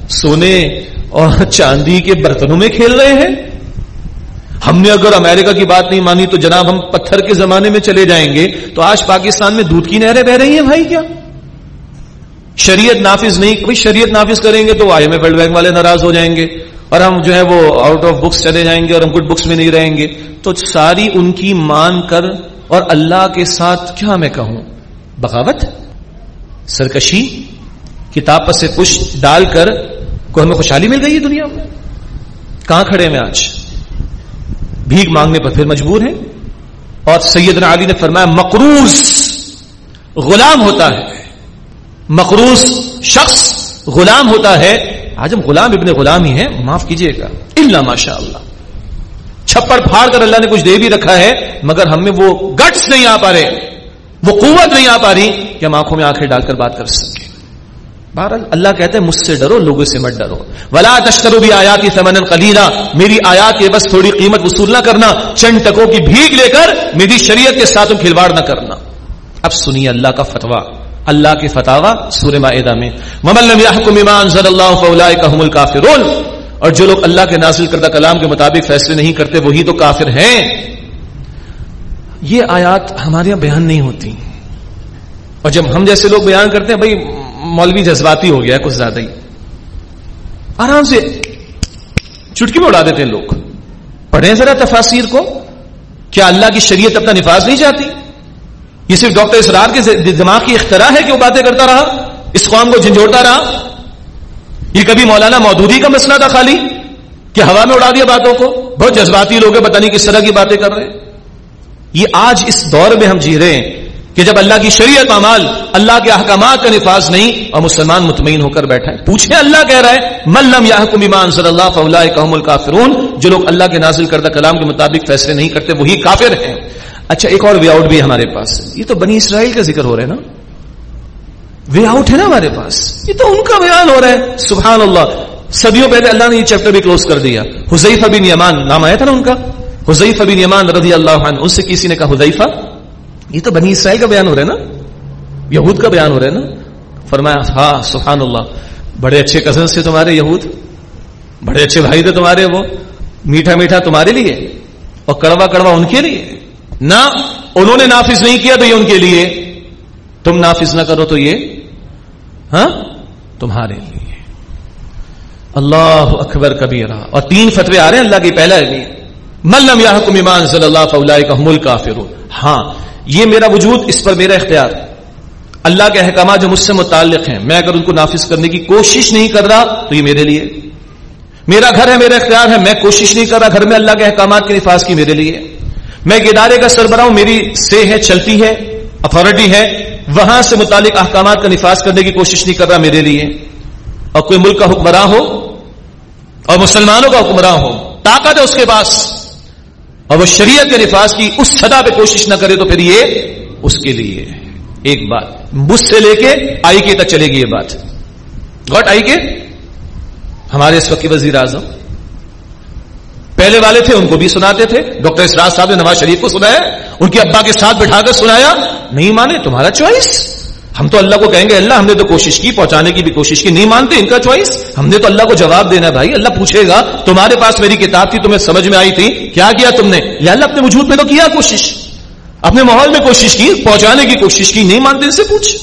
سونے اور چاندی کے برتنوں میں کھیل رہے ہیں؟ ہم نے اگر امریکہ کی بات نہیں مانی تو جناب ہم پتھر کے زمانے میں چلے جائیں گے، تو آج پاکستان میں دودھ کی نہریں بہ رہی ہیں بھائی کیا؟ شریعت نافذ نہیں شریعت نافذ کریں گے تو I M F World Bank والے ناراض ہو جائیں گے اور ہم جو ہے وہ آؤٹ آف بکس چلے جائیں گے اور ہم گڈ بکس میں نہیں رہیں گے۔ تو ساری ان کی مان کر اور اللہ کے ساتھ کیا میں کہوں؟ بغاوت؟ سرکشی؟ کتاب پر سے پش ڈال کر کو ہمیں خوشحالی مل گئی ہے دنیا میں؟ کہاں کھڑے میں آج؟ بھیک مانگنے پر پھر مجبور ہیں؟ اور سیدنا علی نے فرمایا، مقروض غلام ہوتا ہے۔ مقروض شخص غلام ہوتا ہے۔ آج ہم غلام ابن غلام ہی ہیں، معاف کیجیے گا۔ اللہ ماشاء اللہ۔ چھپڑ پھاڑ کر اللہ نے کچھ دے بھی رکھا ہے، مگر ہم میں وہ گٹس نہیں آ پا رہے، وہ قوت نہیں آ پا رہی کہ ہم آنکھوں میں آنکھیں ڈال کر بات کر سکیں۔ بہرحال اللہ کہتے ہیں، مجھ سے ڈرو، لوگوں سے مت ڈرو۔ ولا تشترو بھی آیاتی سمن قلیلا میری آیات کے بس تھوڑی قیمت وصول نہ کرنا، چند ٹکوں کی بھیگ لے کر میری شریعت کے ساتھ کھلواڑ نہ کرنا۔ اب سنیے اللہ کا فتوا اللہ کے فتوا سورہ معدہ میں. ممن هم اور جو لوگ اللہ کے نازل کردہ کلام کے مطابق فیصلے نہیں کرتے، وہی تو کافر ہیں. یہ آیات ہمارے یہاں بیان نہیں ہوتی. اور جب ہم جیسے لوگ بیان کرتے ہیں، بھائی، مولوی جذباتی ہو گیا کچھ زیادہ ہی. آرام سے چٹکی میں اڑا دیتے ہیں لوگ. پڑھیں ذرا تفاصیر کو. کیا اللہ کی شریعت اپنا نفاذ نہیں چاہتی؟ یہ صرف ڈاکٹر اسرار کے دماغ کی اختراع ہے کہ وہ باتیں کرتا رہا؟ اس قوم کو جھنجھوڑتا رہا؟ یہ کبھی مولانا مودودی کا مسئلہ تھا خالی کہ ہوا میں اڑا دیا باتوں کو؟ بہت جذباتی لوگ ہیں، پتہ نہیں کس طرح کی باتیں کر رہے ہیں۔ یہ آج اس دور میں ہم جی رہے ہیں کہ جب اللہ کی شریعت امال اللہ کے احکامات کا نفاذ نہیں اور مسلمان مطمئن ہو کر بیٹھا ہے۔ پوچھے اللہ کہہ رہا ہے ملم یاحکم ایمان صلی اللہ فلاح الکافرون جو لوگ اللہ کے نازل کردہ کلام کے مطابق فیصلے نہیں کرتے، وہی کافر ہیں۔ اچھا ایک اور وے آؤٹ بھی ہمارے پاس۔ یہ تو بنی اسرائیل کا ذکر ہو رہا ہے نا۔ وے آؤٹ ہے نا ہمارے پاس۔ یہ تو ان کا بیان ہو رہا ہے۔ سبحان اللہ صدیوں پہلے اللہ نے یہ چیپٹر بھی کلوز کر دیا۔ حزیفہ بن یمان، نام آیا تھا نا ان کا؟ حزیفہ بن یمان رضی اللہ عنہ، اس سے کسی نے کہا حزیفہ یہ تو بنی اسرائیل کا بیان ہو رہا ہے نا۔ یہود کا بیان ہو رہا ہے نا۔ فرمایا ہاں سبحان اللہ بڑے اچھے کزن سے تمہارے یہود۔ بڑے اچھے بھائی تھے تمہارے وہ۔ میٹھا میٹھا تمہارے لیے۔ اور کڑوا کڑوا ان کے لیے۔ نہ انہوں نے نافذ نہیں کیا تو یہ ان کے لیے۔ تم نافذ نہ کرو تو یہ ہاں؟ تمہارے لیے۔ اللہ اکبر کبھی رہا اور تین فتوے آ رہے ہیں اللہ کی پہلا لیے ملم یا حکم ایمان صلی اللہ فلاح کا ملک ہاں یہ میرا وجود، اس پر میرا اختیار۔ اللہ کے احکامات جو مجھ سے متعلق ہیں، میں اگر ان کو نافذ کرنے کی کوشش نہیں کر رہا تو یہ میرے لیے۔ میرا گھر ہے، میرا اختیار ہے، میں کوشش نہیں کر رہا گھر میں اللہ کے احکامات کے نفاذ کی میرے لیے۔ میں ایک ادارے کا سربراہ ہوں میری سے ہے، چلتی ہے اتارٹی ہے، وہاں سے متعلق احکامات کا نفاذ کرنے کی کوشش نہیں کر رہا میرے لیے۔ اور کوئی ملک کا حکمراں ہو، اور مسلمانوں کا حکمراں ہو، طاقت ہے اس کے پاس، اور وہ شریعت کے نفاذ کی اس سطح پہ کوشش نہ کرے تو پھر یہ اس کے لیے ایک بات، بس سے لے کے آئی کے تک چلے گی یہ بات۔ گوٹ آئی کے ہمارے اس وقت کی وزیر اعظم۔ پہلے والے تھے، ان کو بھی سناتے تھے۔ ڈاکٹر اسراج صاحب نے نواز شریف کو سنایا، ان کے ابا کے ساتھ بٹھا کر سنایا، نہیں مانے تمہارا چوائس؟ ہم تو اللہ کو کہیں گے، اللہ ہم نے تو کوشش کی، پہنچانے کی بھی کوشش کی۔ نہیں مانتے ان کا چوائس؟ ہم نے تو اللہ کو جواب دینا ہے بھائی، اللہ پوچھے گا، تمہارے پاس میری کتاب تھی، تمہیں سمجھ میں آئی تھی، کیا کیا تم نے؟ یا اللہ اپنے وجود میں تو کیا کوشش؟ اپنے ماحول میں کوشش کی، پہنچانے کی کوشش کی، نہیں مانتے ان سے پوچھ۔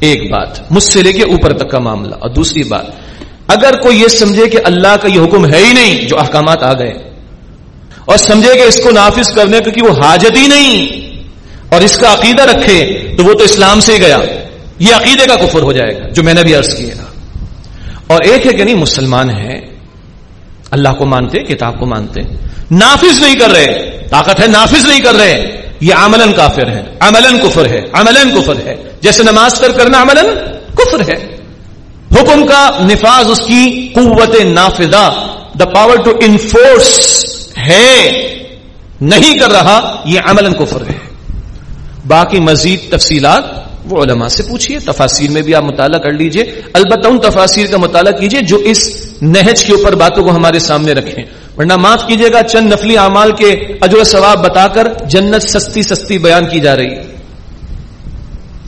ایک بات، مجھ سے لے کے اوپر تک کا معاملہ۔ اور دوسری بات اگر کوئی یہ سمجھے کہ اللہ کا یہ حکم ہے ہی نہیں، جو احکامات آ گئے، اور سمجھے کہ اس کو نافذ کرنے کی وہ حاجت ہی نہیں، اور اس کا عقیدہ رکھے، تو وہ تو اسلام سے ہی گیا۔ یہ عقیدے کا کفر ہو جائے گا، جو میں نے بھی عرض کیا۔ اور ایک ہے کہ نہیں، مسلمان ہے اللہ کو مانتے، کتاب کو مانتے۔ نافذ نہیں کر رہے، طاقت ہے، نافذ نہیں کر رہے۔ یہ عملن کافر ہے عملن کفر ہے عملن کفر ہے۔ جیسے نماز کر کرنا عملن کفر ہے۔ حکم کا نفاذ اس کی قوت نافذہ دا پاور ٹو انفورس ہے، نہیں کر رہا، یہ عملن کفر ہے۔ باقی مزید تفصیلات وہ علماء سے پوچھیے تفاصیر میں بھی آپ مطالعہ کر لیجیے۔ البتہ ان تفاصیر کا مطالعہ کیجیے جو اس نہج کے اوپر باتوں کو ہمارے سامنے رکھیں۔ ورنہ معاف کیجیے گا، چند نفلی اعمال کے اجر ثواب بتا کر جنت سستی سستی بیان کی جا رہی۔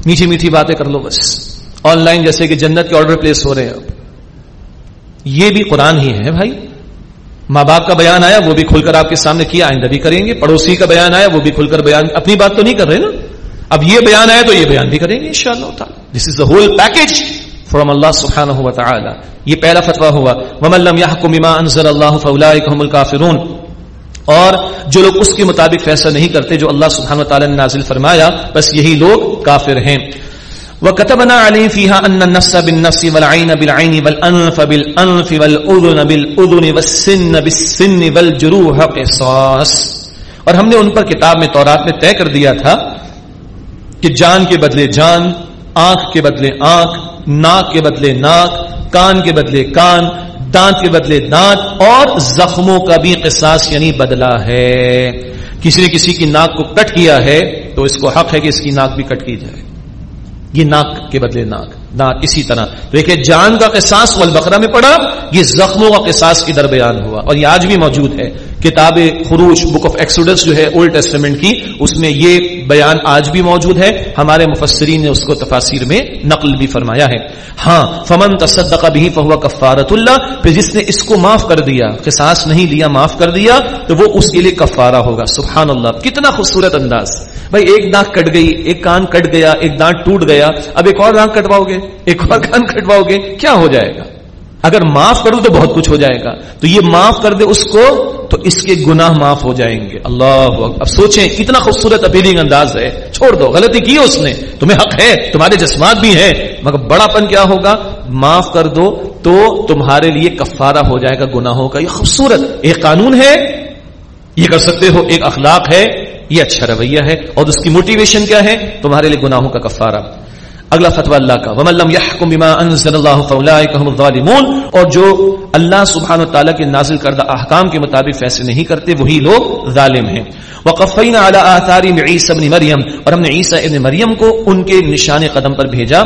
میٹھی میٹھی باتیں کر لو بس۔ آن لائن جیسے کہ جنت کے آرڈر پلیس ہو رہے ہیں اب۔ یہ بھی قرآن ہی ہے بھائی۔ ماں باپ کا بیان آیا، وہ بھی کھل کر آپ کے سامنے کیا آئندہ بھی کریں گے۔ پڑوسی کا بیان آیا، وہ بھی کھل کر بیان۔ اپنی بات تو نہیں کر رہے نا۔ اب یہ بیان آیا تو یہ بیان بھی کریں گے ان شاء اللہ this is the whole package from Allah سبحانہ ہوا تعالی یہ پہلا فتوا ہوا۔ وملم يحكم بما انزل الله فاولئك هم الكافرون۔ اور جو لوگ اس کے مطابق فیصلہ نہیں کرتے جو اللہ سبحانہ وتعالی نے نازل فرمایا، بس یہی لوگ کافر ہیں۔ وكتبنا عليه فيها ان النفس بالنفس والعين بالعين والانف بالانف والاذن بالاذن والسن بالسن والجروح قصاص۔ اور ہم نے ان پر کتاب میں تورات میں طے کر دیا تھا کہ جان کے بدلے جان، آنکھ کے بدلے آنکھ، ناک کے بدلے ناک، کان کے بدلے کان، دانت کے بدلے دانت، اور زخموں کا بھی قصاص یعنی بدلا ہے۔ کسی نے کسی کی ناک کو کٹ کیا ہے تو اس کو حق ہے کہ اس کی ناک بھی کٹ کی جائے۔ یہ ناک کے بدلے ناک ناک اسی طرح۔ دیکھیں جان کا قصاص، والبقرہ میں پڑا یہ زخموں کا قصاص کی درمیان ہوا۔ اور یہ آج بھی موجود ہے۔ کتاب خروج بک آف ایکسوڈس جو ہے اولڈ ٹیسٹمنٹ کی، اس میں یہ بیان آج بھی موجود ہے۔ ہمارے مفسرین نے اس کو تفاصیر میں نقل بھی فرمایا ہے۔ ہاں فمن تصدق بھی فہو کفارت اللہ پھر جس نے اس کو معاف کر دیا، قصاص نہیں لیا، معاف کر دیا، تو وہ اس کے لیے کفارہ ہوگا۔ سبحان اللہ، کتنا خوبصورت انداز۔ بھائی ایک دانت کٹ گئی، ایک کان کٹ گیا، ایک دانت ٹوٹ گیا، اب ایک اور دانت کٹواؤ گے، ایک اور کان کٹواؤ گے، کیا ہو جائے گا؟ اگر معاف کرو تو بہت کچھ ہو جائے گا۔ تو یہ معاف کر دے اس کو، تو اس کے گناہ معاف ہو جائیں گے۔ اللہ اب سوچیں، کتنا خوبصورت اپیلنگ انداز ہے۔ چھوڑ دو، غلطی کی اس نے۔ تمہیں حق ہے، تمہارے جسمات بھی ہیں، مگر بڑا پن کیا ہوگا؟ معاف کر دو تو تمہارے لیے کفارہ ہو جائے گا، گناہوں کا۔ یہ خوبصورت، ایک قانون ہے، یہ کر سکتے ہو، ایک اخلاق ہے۔ یہ اچھا رویہ ہے اور اس کی موٹیویشن کیا ہے؟ تمہارے لیے گناہوں کا کفارہ۔ اگلا فتوا اللہ کا وملم يحكم بما انزل الله فاولئك هم الظالمون۔ اور جو اللہ سبحانہ وتعالی کے نازل کردہ احکام کے مطابق فیصلے نہیں کرتے، وہی لوگ ظالم ہیں۔ وقفینا على آثار عیسی ابن مریم اور ہم نے عیسی ابن مریم کو ان کے نشان قدم پر بھیجا۔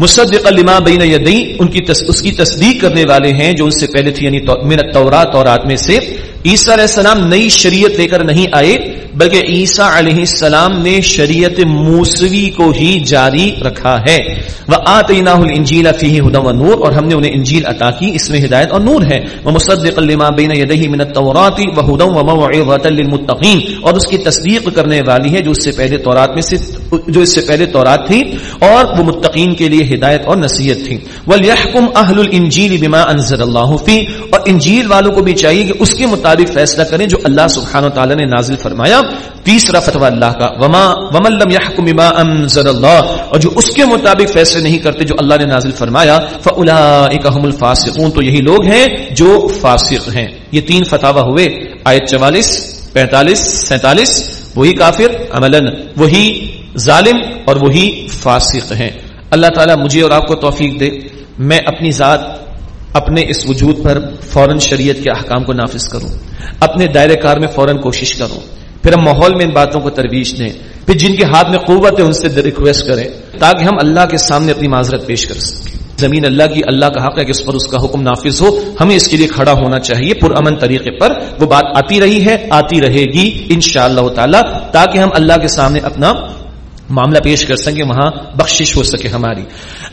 مصدق لما بین یدی ان کی تس، اس کی تصدیق کرنے والے ہیں جو ان سے پہلے تھی یعنی من التورات اور میں سے۔ عیسیٰ علیہ السلام نئی شریعت لے کر نہیں آئے، بلکہ عیسیٰ علیہ السلام نے شریعت موسوی کو ہی جاری رکھا ہے۔ وہ آتینہ الانجیل فیہ ہدى و نور اور ہم نے انہیں انجیل عطا کی، اس میں ہدایت اور نور ہے۔ ومصدق لما بین یدیہ من التورات وهدى وموعظه للمتقین اور اس کی تصدیق کرنے والی ہے جو اس سے پہلے تورات میں سے، جو اس سے پہلے تورات تھی، اور وہ متقین کے لیے ہدایت اور نصیحت تھی۔ ولیحکم اہل الانجیل بما انزل اللہ فی اور انجیل والوں کو بھی چاہیے کہ اس کے مطابق مطابق فیصلہ کریں جو اللہ سبحانہ و تعالی نے نازل فرمایا۔ تیسرا فتوا اللہ کا، وما ومن لم يحكم بما انزل الله اور جو اس کے مطابق فیصلے نہیں کرتے جو اللہ نے نازل فرمایا فاولئک هم الفاسقون۔ تو یہی لوگ ہیں جو فاسق ہیں۔ یہ تین فتاوا ہوئے۔ آیت 44 45 47 وہی کافر، عملا وہی ظالم اور وہی فاسق ہیں۔ اللہ تعالی مجھے اور آپ کو توفیق دے۔ میں اپنی ذات اپنے اس وجود پر فوراً شریعت کے احکام کو نافذ کروں، اپنے دائرے کار میں فوراً کوشش کروں۔ پھر ہم ماحول میں ان باتوں کو ترویج دیں، پھر جن کے ہاتھ میں قوت ہے ان سے ریکویسٹ کریں تاکہ ہم اللہ کے سامنے اپنی معذرت پیش کر سکیں۔ زمین اللہ کی، اللہ کا حق ہے کہ اس پر اس کا حکم نافذ ہو۔ ہمیں اس کے لیے کھڑا ہونا چاہیے پرامن طریقے پر۔ وہ بات آتی رہی ہے، آتی رہے گی ان شاء اللہ تعالی تاکہ ہم اللہ کے سامنے اپنا معاملہ پیش کر سکیں، وہاں بخشش ہو سکے ہماری۔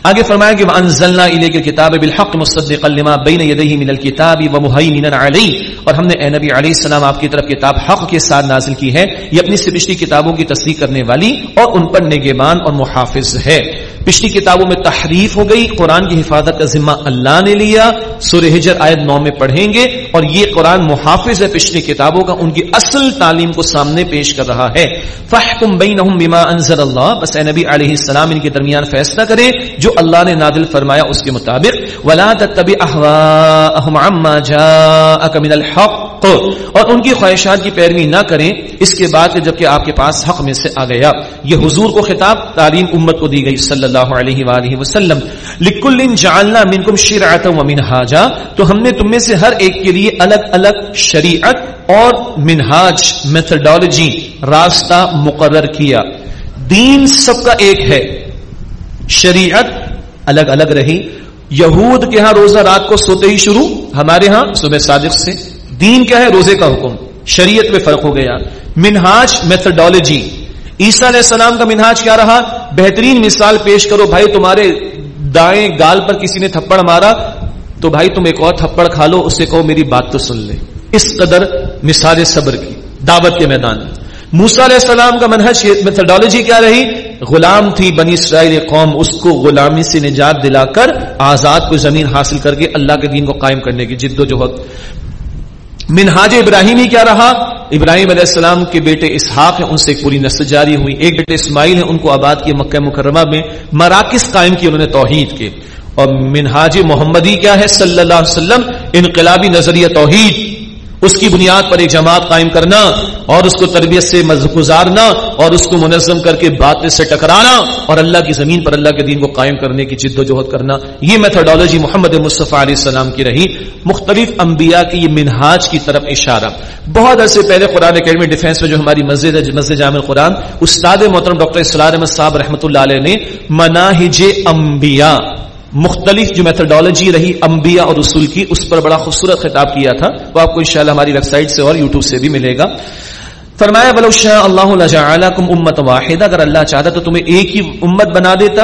آگے فرمایا کہ انزلنا الیک الکتاب بالحق مصدقا لما بین یدیہ من الکتاب ومهیمنا علی اور ہم نے اے نبی علیہ السلام، آپ کی طرف کتاب حق کے ساتھ نازل کی ہے۔ یہ اپنی سے پچھلی کتابوں کی تصدیق کرنے والی اور ان پر نگہبان اور محافظ ہے۔ پچھلی کتابوں میں تحریف ہو گئی، قرآن کی حفاظت کا ذمہ اللہ نے لیا۔ سورہ ہجر آیت نو میں پڑھیں گے اور یہ قرآن محافظ ہے پچھلی کتابوں کا، ان کی اصل تعلیم کو سامنے پیش کر رہا ہے۔ فحکم بینہم بما انزل اللہ، بس اے نبی علیہ السلام ان کے درمیان فیصلہ کرے جو اللہ نے نادل فرمایا اس کے مطابق۔ ولا تتبع اهواءهم عما جاءك من الحق۔ اور ان کی خواہشات کی پیروی نہ کریں۔ اس کے بعد جبکہ آپ کے پاس حق میں سے آ گیا۔ یہ حضور کو خطاب، تعلیم امت کو دی گئی صلی اللہ علیہ وآلہ وسلم۔ لکل جعلنا منکم شرعتا و منہاجا تو ہم نے تم میں سے ہر ایک کے لیے الگ الگ شریعت اور منہاج میتھڈالوجی راستہ مقرر کیا۔ دین سب کا ایک ہے۔ شریعت الگ الگ رہی۔ یہود کے ہاں روزہ رات کو سوتے ہی شروع، ہمارے ہاں صبح صادق سے۔ دین کیا ہے؟ روزے کا حکم۔ شریعت میں فرق ہو گیا۔ منہاج میتھڈالوجی عیسیٰ علیہ السلام کا منہاج کیا رہا؟ بہترین مثال پیش کرو، بھائی تمہارے دائیں گال پر کسی نے تھپڑ مارا، تو بھائی تم ایک اور تھپڑ کھا لو اسے کہو میری بات تو سن لے۔ اس قدر مثال صبر کی، دعوت کے میدان میں۔ موسا علیہ السلام کا منہج میتھڈالوجی کیا رہی؟ غلام تھی بنی اسرائیل قوم، اس کو غلامی سے نجات دلا کر آزاد کو زمین حاصل کر کے اللہ کے دین کو قائم کرنے کی جد و جہد۔ منہاج ابراہیمی کیا رہا؟ ابراہیم علیہ السلام کے بیٹے اسحاق ہیں، ان سے ایک پوری نسل جاری ہوئی۔ ایک بیٹے اسماعیل ہیں، ان کو آباد کیے مکہ مکرمہ میں۔ مراکز قائم کی انہوں نے توحید کے۔ اور منہاج محمدی کیا ہے؟ صلی اللہ علیہ وسلم، انقلابی نظریہ توحید۔ اس کی بنیاد پر ایک جماعت قائم کرنا اور اس کو تربیت سے گزارنا اور اس کو منظم کر کے بات سے ٹکرانا اور اللہ کی زمین پر اللہ کے دین کو قائم کرنے کی جد و جہد کرنا، یہ میتھڈالوجی محمد مصطفیٰ علیہ السلام کی رہی۔ مختلف انبیاء کی یہ منہاج کی طرف اشارہ۔ بہت عرصے پہلے قرآن اکیڈمی ڈیفینس میں جو ہماری مسجد ہے مسجد جامع قرآن استاد محترم ڈاکٹر اسلام احمد صاحب رحمۃ اللہ علیہ نے مناہج انبیاء مختلف جو میتھڈالوجی رہی انبیاء اور رسول کی، اس پر بڑا خوبصورت خطاب کیا تھا۔ وہ آپ کو انشاءاللہ ہماری ویب سائٹ سے اور یوٹیوب سے بھی ملے گا۔ فرمایا بلو شاہ اللہ امت واحد اگر اللہ چاہتا تو تمہیں ایک ہی امت بنا دیتا۔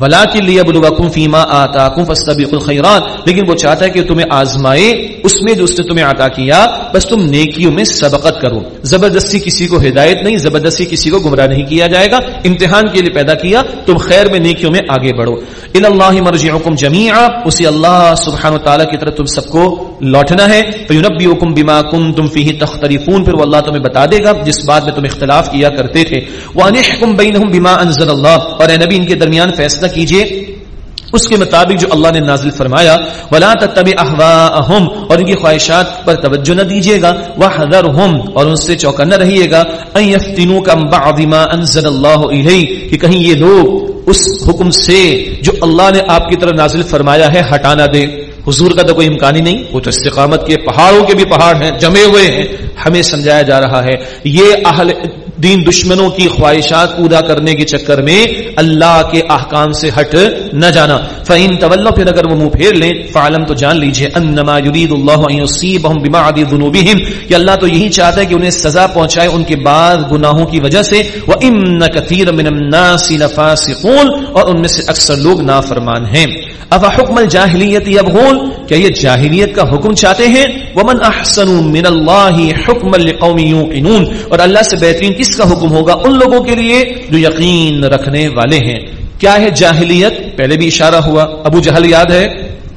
ولا کے بلوکم فیما آتا کم فستبیق الخیرات لیکن وہ چاہتا ہے کہ تمہیں آزمائے، اس میں جو اس نے تمہیں عطا کیا، بس تم نیکیوں میں سبقت کرو۔ زبردستی کسی کو ہدایت نہیں، زبردستی کسی کو گمراہ نہیں کیا جائے گا۔ امتحان کے لیے پیدا کیا، تم خیر میں نیکیوں میں آگے بڑھو۔ اللہ مرجعکم جميعا۔ اسی اللہ سبحانہ و تعالی کی طرف تم سب کو لوٹنا ہے۔ فینبئکم بما کنتم فیہ تختلفون۔ پھر وہ اللہ تمہیں بتا دے گا جس بات میں تم اختلاف کیا کرتے تھے۔ وانحکم بینہم بما انزل اللہ اور اے نبی، ان کے درمیان فیصلہ کیجیے۔ اس کے مطابق جو اللہ نے نازل فرمایا، ولا تتبع اهواءهم اور ان کی خواہشات پر توجہ نہ دیجیے گا واحذرهم، اور ان سے چوکنا رہیے گا ان يفتنوك عن بعض ما انزل الله الیک کہ کہیں یہ لوگ اس حکم سے جو اللہ نے آپ کی طرف نازل فرمایا ہے ہٹانا دے۔ حضور کا تو کوئی امکان ہی نہیں، وہ تو استقامت کے پہاڑوں کے بھی پہاڑ ہیں، جمے ہوئے ہیں۔ ہمیں سمجھایا جا رہا ہے، یہ اہل دین دشمنوں کی خواہشات پورا کرنے کے چکر میں اللہ کے احکام سے ہٹ نہ جانا۔ فہم طلو پھر اگر وہ منہ پھیر لیں فعالم تو جان لیجیے انما یرید اللہ بما عدی ذنوبہم کہ اللہ تو یہی چاہتا ہے کہ انہیں سزا پہنچائے ان کے بعد گناہوں کی وجہ سے۔ وَإِنَّ كَثِيرًا مِنَ النَّاسِ لَفَاسِقُونَ، اور ان میں سے اکثر لوگ نافرمان ہیں۔ اب حکم الجاہلیت یبغون کیا یہ جاہلیت کا حکم چاہتے ہیں؟ ومن احسن من اللہ حکم لقوم یوقنون اور اللہ سے بہترین کس کا حکم ہوگا ان لوگوں کے لیے جو یقین رکھنے والے ہیں۔ کیا ہے جاہلیت؟ پہلے بھی اشارہ ہوا۔ ابو جہل یاد ہے؟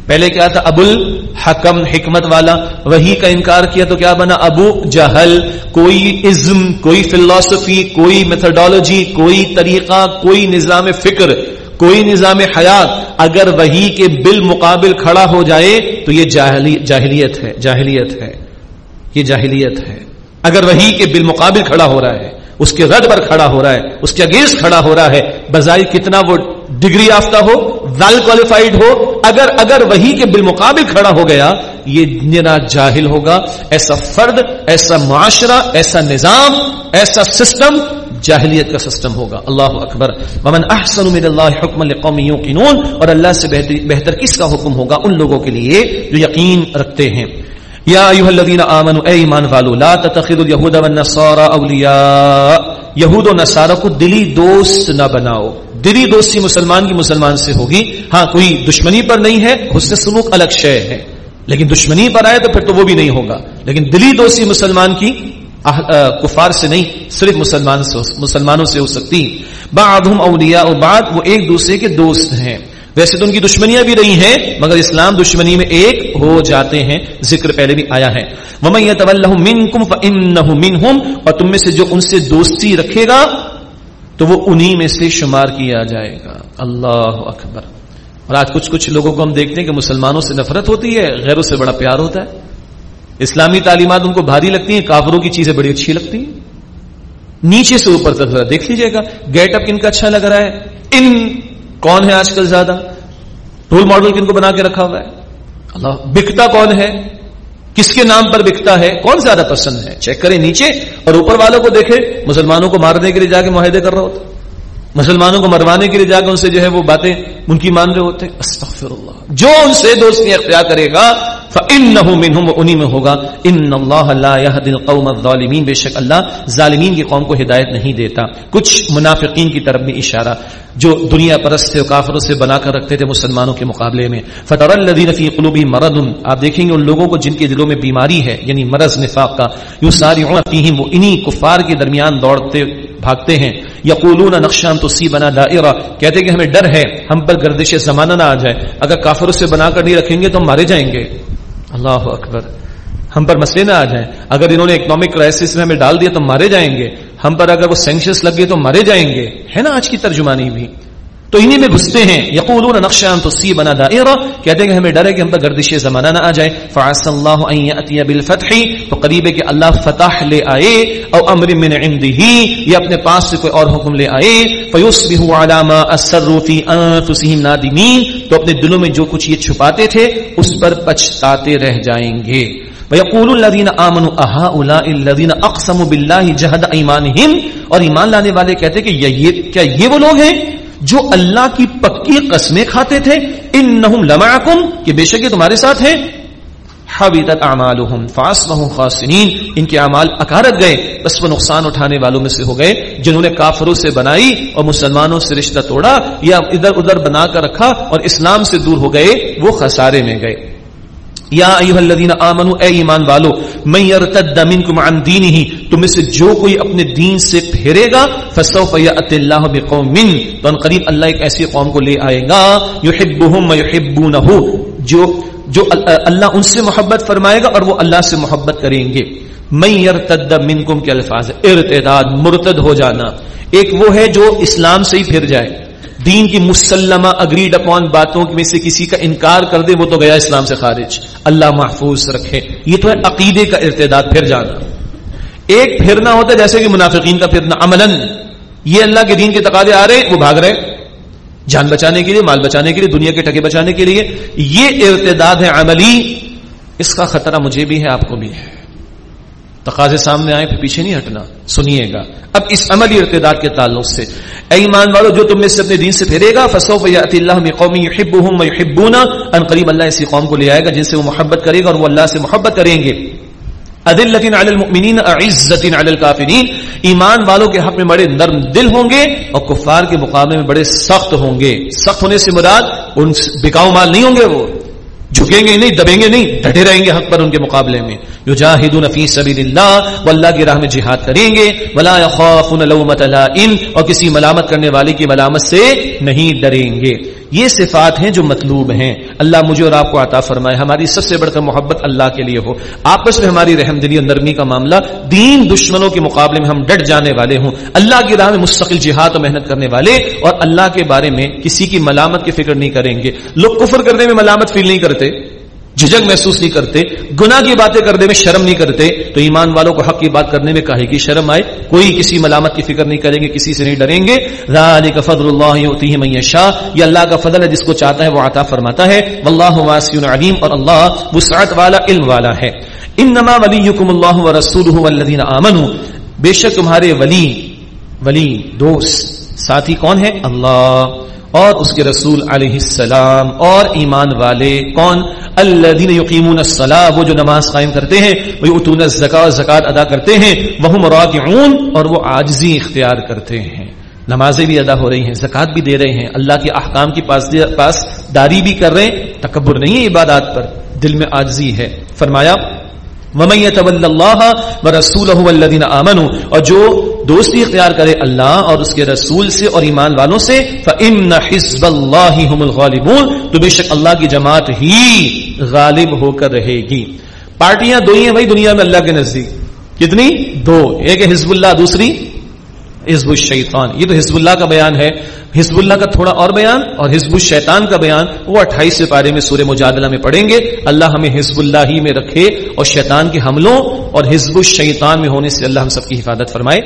پہلے کیا تھا؟ ابو الحکم، حکمت والا۔ وہی کا انکار کیا تو کیا بنا؟ ابو جہل۔ کوئی ازم کوئی فلسفی، کوئی میتھڈالوجی، کوئی طریقہ، کوئی نظام فکر، کوئی نظام حیات۔ اگر وہی کے بالمقابل کھڑا ہو جائے تو یہ جاہلیت ہے جاہلیت ہے۔ یہ جاہلیت ہے۔ اگر وہی کے بالمقابل کھڑا ہو رہا ہے اس کے رد پر کھڑا ہو رہا ہے، اس کے اگینسٹ کھڑا ہو رہا ہے۔ بظاہر کتنا وہ ڈگری یافتہ ہو ویل کوالیفائڈ ہو، اگر اگر وہی کے بالمقابل کھڑا ہو گیا، یہ نرا جاہل ہوگا۔ ایسا فرد، ایسا معاشرہ، ایسا نظام، ایسا سسٹم، جاہلیت کا سسٹم ہوگا۔ اللہ اکبر۔ ومن احسن من اللہ حکم لقوم یوقنون۔ اور اللہ سے بہتر کس کا حکم ہوگا؟ ان لوگوں کے لیے جو یقین رکھتے ہیں۔ یا ایوہ الذین آمنوا، اے ایمان والو، لا تتخذوا اليہود والنصارى اولیاء. یہود و نصارہ کو دلی دوست نہ بناؤ۔ دلی دوستی مسلمان کی مسلمان سے ہوگی۔ ہاں کوئی دشمنی پر نہیں ہے حسن سلوک الگ شے ہے۔ لیکن دشمنی پر آئے تو پھر تو وہ بھی نہیں ہوگا۔ لیکن دلی دوستی مسلمان کی کفار سے نہیں، صرف مسلمان سے مسلمانوں سے ہو سکتی۔ بعضهم اولیاء و بعد وہ ایک دوسرے کے دوست ہیں۔ ویسے تو ان کی دشمنیاں بھی رہی ہیں، مگر اسلام دشمنی میں ایک ہو جاتے ہیں، ذکر پہلے بھی آیا ہے۔ وَمَن فَإِنَّهُ مِنْهُمْ، اور تم میں سے جو ان سے دوستی رکھے گا، تو وہ انہی میں سے شمار کیا جائے گا۔ اللہ اکبر۔ اور آج کچھ کچھ لوگوں کو ہم دیکھتے ہیں کہ مسلمانوں سے نفرت ہوتی ہے، غیروں سے بڑا پیار ہوتا ہے۔ اسلامی تعلیمات ان کو بھاری لگتی ہیں، کافروں کی چیزیں بڑی اچھی لگتی ہیں۔ نیچے سے اوپر تک دیکھ لیجیے گا، گیٹ اپ کن کا اچھا لگ رہا ہے؟ ان کون ہے آج کل زیادہ؟ رول ماڈل کن کو بنا کے رکھا ہوا ہے؟ اللہ، بکتا کون ہے؟ کس کے نام پر بکتا ہے؟ کون زیادہ پسند ہے؟ چیک کریں نیچے اور اوپر والوں کو دیکھے مسلمانوں کو مارنے کے لیے جا کے معاہدے کر رہا ہوتا مسلمانوں کو مروانے کے لیے جا کے ان سے جو ہے وہ باتیں ان کی مان رہے ہوتے استغفر اللہ۔ جو ان سے دوستی اختیار کرے گا فَإِنَّهُ مِنْهُمْ انہی میں ہوگا، ان اللہ لا يهدي القوم الظالمین بے شک اللہ ظالمین کی قوم کو ہدایت نہیں دیتا۔ کچھ منافقین کی طرف بھی اشارہ، جو دنیا پرست و کافروں سے بنا کر رکھتے تھے مسلمانوں کے مقابلے میں۔ فطر الذين في قلوبهم مرض۔ آپ دیکھیں گے ان لوگوں کو جن کے دلوں میں بیماری ہے یعنی مرض نفاق کا۔ یسارعون فيهم، وہ انہی کفار کے درمیان دوڑتے، بھاگتے ہیں۔ یقولون نقشان تصيبنا دائرہ۔ کہتے ہیں کہ ہمیں ڈر ہے، ہم پر گردش زمانہ نہ آ جائے۔ اگر کافروں سے بنا کر نہیں رکھیں گے تو ہم مارے جائیں گے۔ اللہ اکبر۔ ہم پر مسئلے نہ آ جائیں۔ اگر انہوں نے اکنامک کرائسس میں ہمیں ڈال دیا تو مارے جائیں گے۔ ہم پر اگر وہ سینکشنس لگ گئے تو مارے جائیں گے۔ ہے نا آج کی ترجمانی بھی۔ تو انہی میں گھستے ہیں. یقولون نقشان تصيبنا دائرہ. کہتے ہیں کہ ہمیں ڈر ہے کہ ہم پر گردش زمانہ نہ آ جائے. فعس اللہ ان یاتی بالفتح. تو قریب ہے کہ اللہ فتح لے آئے او امر من عنده. یا اپنے پاس سے کوئی اور حکم لے آئے. فیصبحوا على ما اسروا في انفسهم نادمین. تو اپنے دلوں میں جو کچھ یہ چھپاتے تھے، اس پر پچھتاتے رہ جائیں گے. ويقول الذين امنوا اهؤلاء الذين اقسموا بالله جهد ايمانهم اور ایمان لانے والے کہتے ہیں کہ یہ کیا یہ وہ لوگ ہیں؟ جو اللہ کی پکی قسمیں کھاتے تھے ان نہ کہ بے شک یہ تمہارے ساتھ ہیں۔ حبیطت اعمالهم فاصبحوا خاسرین، ان کے اعمال اکارت گئے، بس وہ نقصان اٹھانے والوں میں سے ہو گئے، جنہوں نے کافروں سے بنائی اور مسلمانوں سے رشتہ توڑا یا ادھر ادھر بنا کر رکھا اور اسلام سے دور ہو گئے، وہ خسارے میں گئے۔ یا ایوہ الذین آمنوا، اے ایمان والو، من یرتد منکم عن دینہ تم سے جو کوئی اپنے دین سے پھیرے گا، فسوف یأتی اللہ بقوم۔ تو ان قریب اللہ ایک ایسی قوم کو لے آئے گا یحبہم یحبونہ جو جو اللہ ان سے محبت فرمائے گا اور وہ اللہ سے محبت کریں گے۔ من یرتد منکم کے الفاظ ارتداد، مرتد ہو جانا۔ ایک وہ ہے جو اسلام سے ہی پھر جائے۔ دین کی مسلمہ اگریڈ اپون باتوں میں سے کسی کا انکار کر دے، وہ تو گیا اسلام سے خارج۔ اللہ محفوظ رکھے۔ یہ تو ہے عقیدے کا ارتداد، پھر جانا۔ ایک پھرنا ہوتا ہے جیسے کہ منافقین کا پھرنا عمل یہ اللہ کے دین کے تقاضے آ رہے وہ بھاگ رہے جان بچانے کے لیے، مال بچانے کے لیے، دنیا کے ٹکے بچانے کے لیے۔ یہ ارتداد ہے عملی۔ اس کا خطرہ مجھے بھی ہے، آپ کو بھی ہے۔ تقاضے سامنے آئے، پھر پیچھے نہیں ہٹنا۔ سنیے گا۔ اب اس عملی ارتداد کے تعلق سے۔ اے ایمان والو، جو تم میں سے اپنے دین سے پھیرے گا، فسوف یاتی اللہ قومی یحبهم ويحبون ان قریب اللہ اسی قوم کو لے آئے گا، جن سے وہ محبت کرے گا اور وہ اللہ سے محبت کریں گے۔ عدلۃ علی المؤمنین اعزۃ علی الکافرین ایمان والوں کے حق میں بڑے نرم دل ہوں گے اور کفار کے مقابلے میں بڑے سخت ہوں گے۔ سخت ہونے سے مراد ان بکاؤ مال نہیں ہوں گے وہ۔ جھکیں گے نہیں، دبیں گے نہیں، ڈٹے رہیں گے حق پر ان کے مقابلے میں۔ جو جاہد فی سبیل اللہ وہ اللہ کی راہ میں جہاد کریں گے۔ ولا يخافون لومۃ لائم اور کسی ملامت کرنے والے کی ملامت سے نہیں ڈریں گے۔ یہ صفات ہیں جو مطلوب ہیں۔ اللہ مجھے اور آپ کو عطا فرمائے۔ ہماری سب سے بڑھ کر محبت اللہ کے لیے ہو۔ آپس میں ہماری رحم دلی اور نرمی کا معاملہ دین دشمنوں کے مقابلے میں ہم ڈٹ جانے والے ہوں۔ اللہ کی راہ میں مستقل جہاد اور محنت کرنے والے اور اللہ کے بارے میں کسی کی ملامت کی فکر نہیں کریں گے۔ لوگ کفر کرنے میں ملامت فیل نہیں کرتے۔ جھجک محسوس نہیں کرتے، گناہ کی باتیں کرنے میں شرم نہیں کرتے، تو ایمان والوں کو حق کی بات کرنے میں کہے گی، شرم آئے، کوئی کسی ملامت کی فکر نہیں کریں گے، کسی سے نہیں ڈریں گے۔ ذالک فضل اللہ یؤتیہ من یشاء، یہ اللہ کا فضل ہے جس کو چاہتا ہے، وہ عطا فرماتا ہے۔ واللہ واسع علیم، اور اللہ وسعت والا، علم والا ہے۔ انما ولیکم اللہ ورسولہ والذین آمنوا۔ بے شک تمہارے ولی ولی، دوست، ساتھی کون ہے؟ اللہ۔ اور اس کے رسول علیہ السلام اور ایمان والے کون؟ الذين يقيمون الصلاه وہ جو نماز قائم کرتے ہیں وہ اتون الزکات زکات ادا کرتے ہیں وہ راکعون، اور وہ عاجزی اختیار کرتے ہیں۔ نمازیں بھی ادا ہو رہی ہیں، زکات بھی دے رہے ہیں، اللہ کے احکام کی پاس پاس داری بھی کر رہے ہیں۔ تکبر نہیں ہے عبادات پر، دل میں عاجزی ہے۔ فرمایا رسول اور جو دوستی اختیار کرے اللہ اور اس کے رسول سے اور ایمان والوں سے حزب اللہ تو بے شک اللہ کی جماعت ہی غالب ہو کر رہے گی۔ پارٹیاں دو ہی ہیں بھائی دنیا میں اللہ کے نزدیک۔ کتنی؟ دو۔ ایک ہے حزب اللہ، دوسری حزب الشیطان۔ یہ تو حزب اللہ کا بیان ہے۔ حزب اللہ کا تھوڑا اور بیان اور حزب الشیطان کا بیان، وہ اٹھائیس پارے میں سورہ مجادلہ میں پڑھیں گے۔ اللہ ہمیں حزب اللہ ہی میں رکھے اور شیطان کے حملوں اور حزب الشیطان میں ہونے سے اللہ ہم سب کی حفاظت فرمائے۔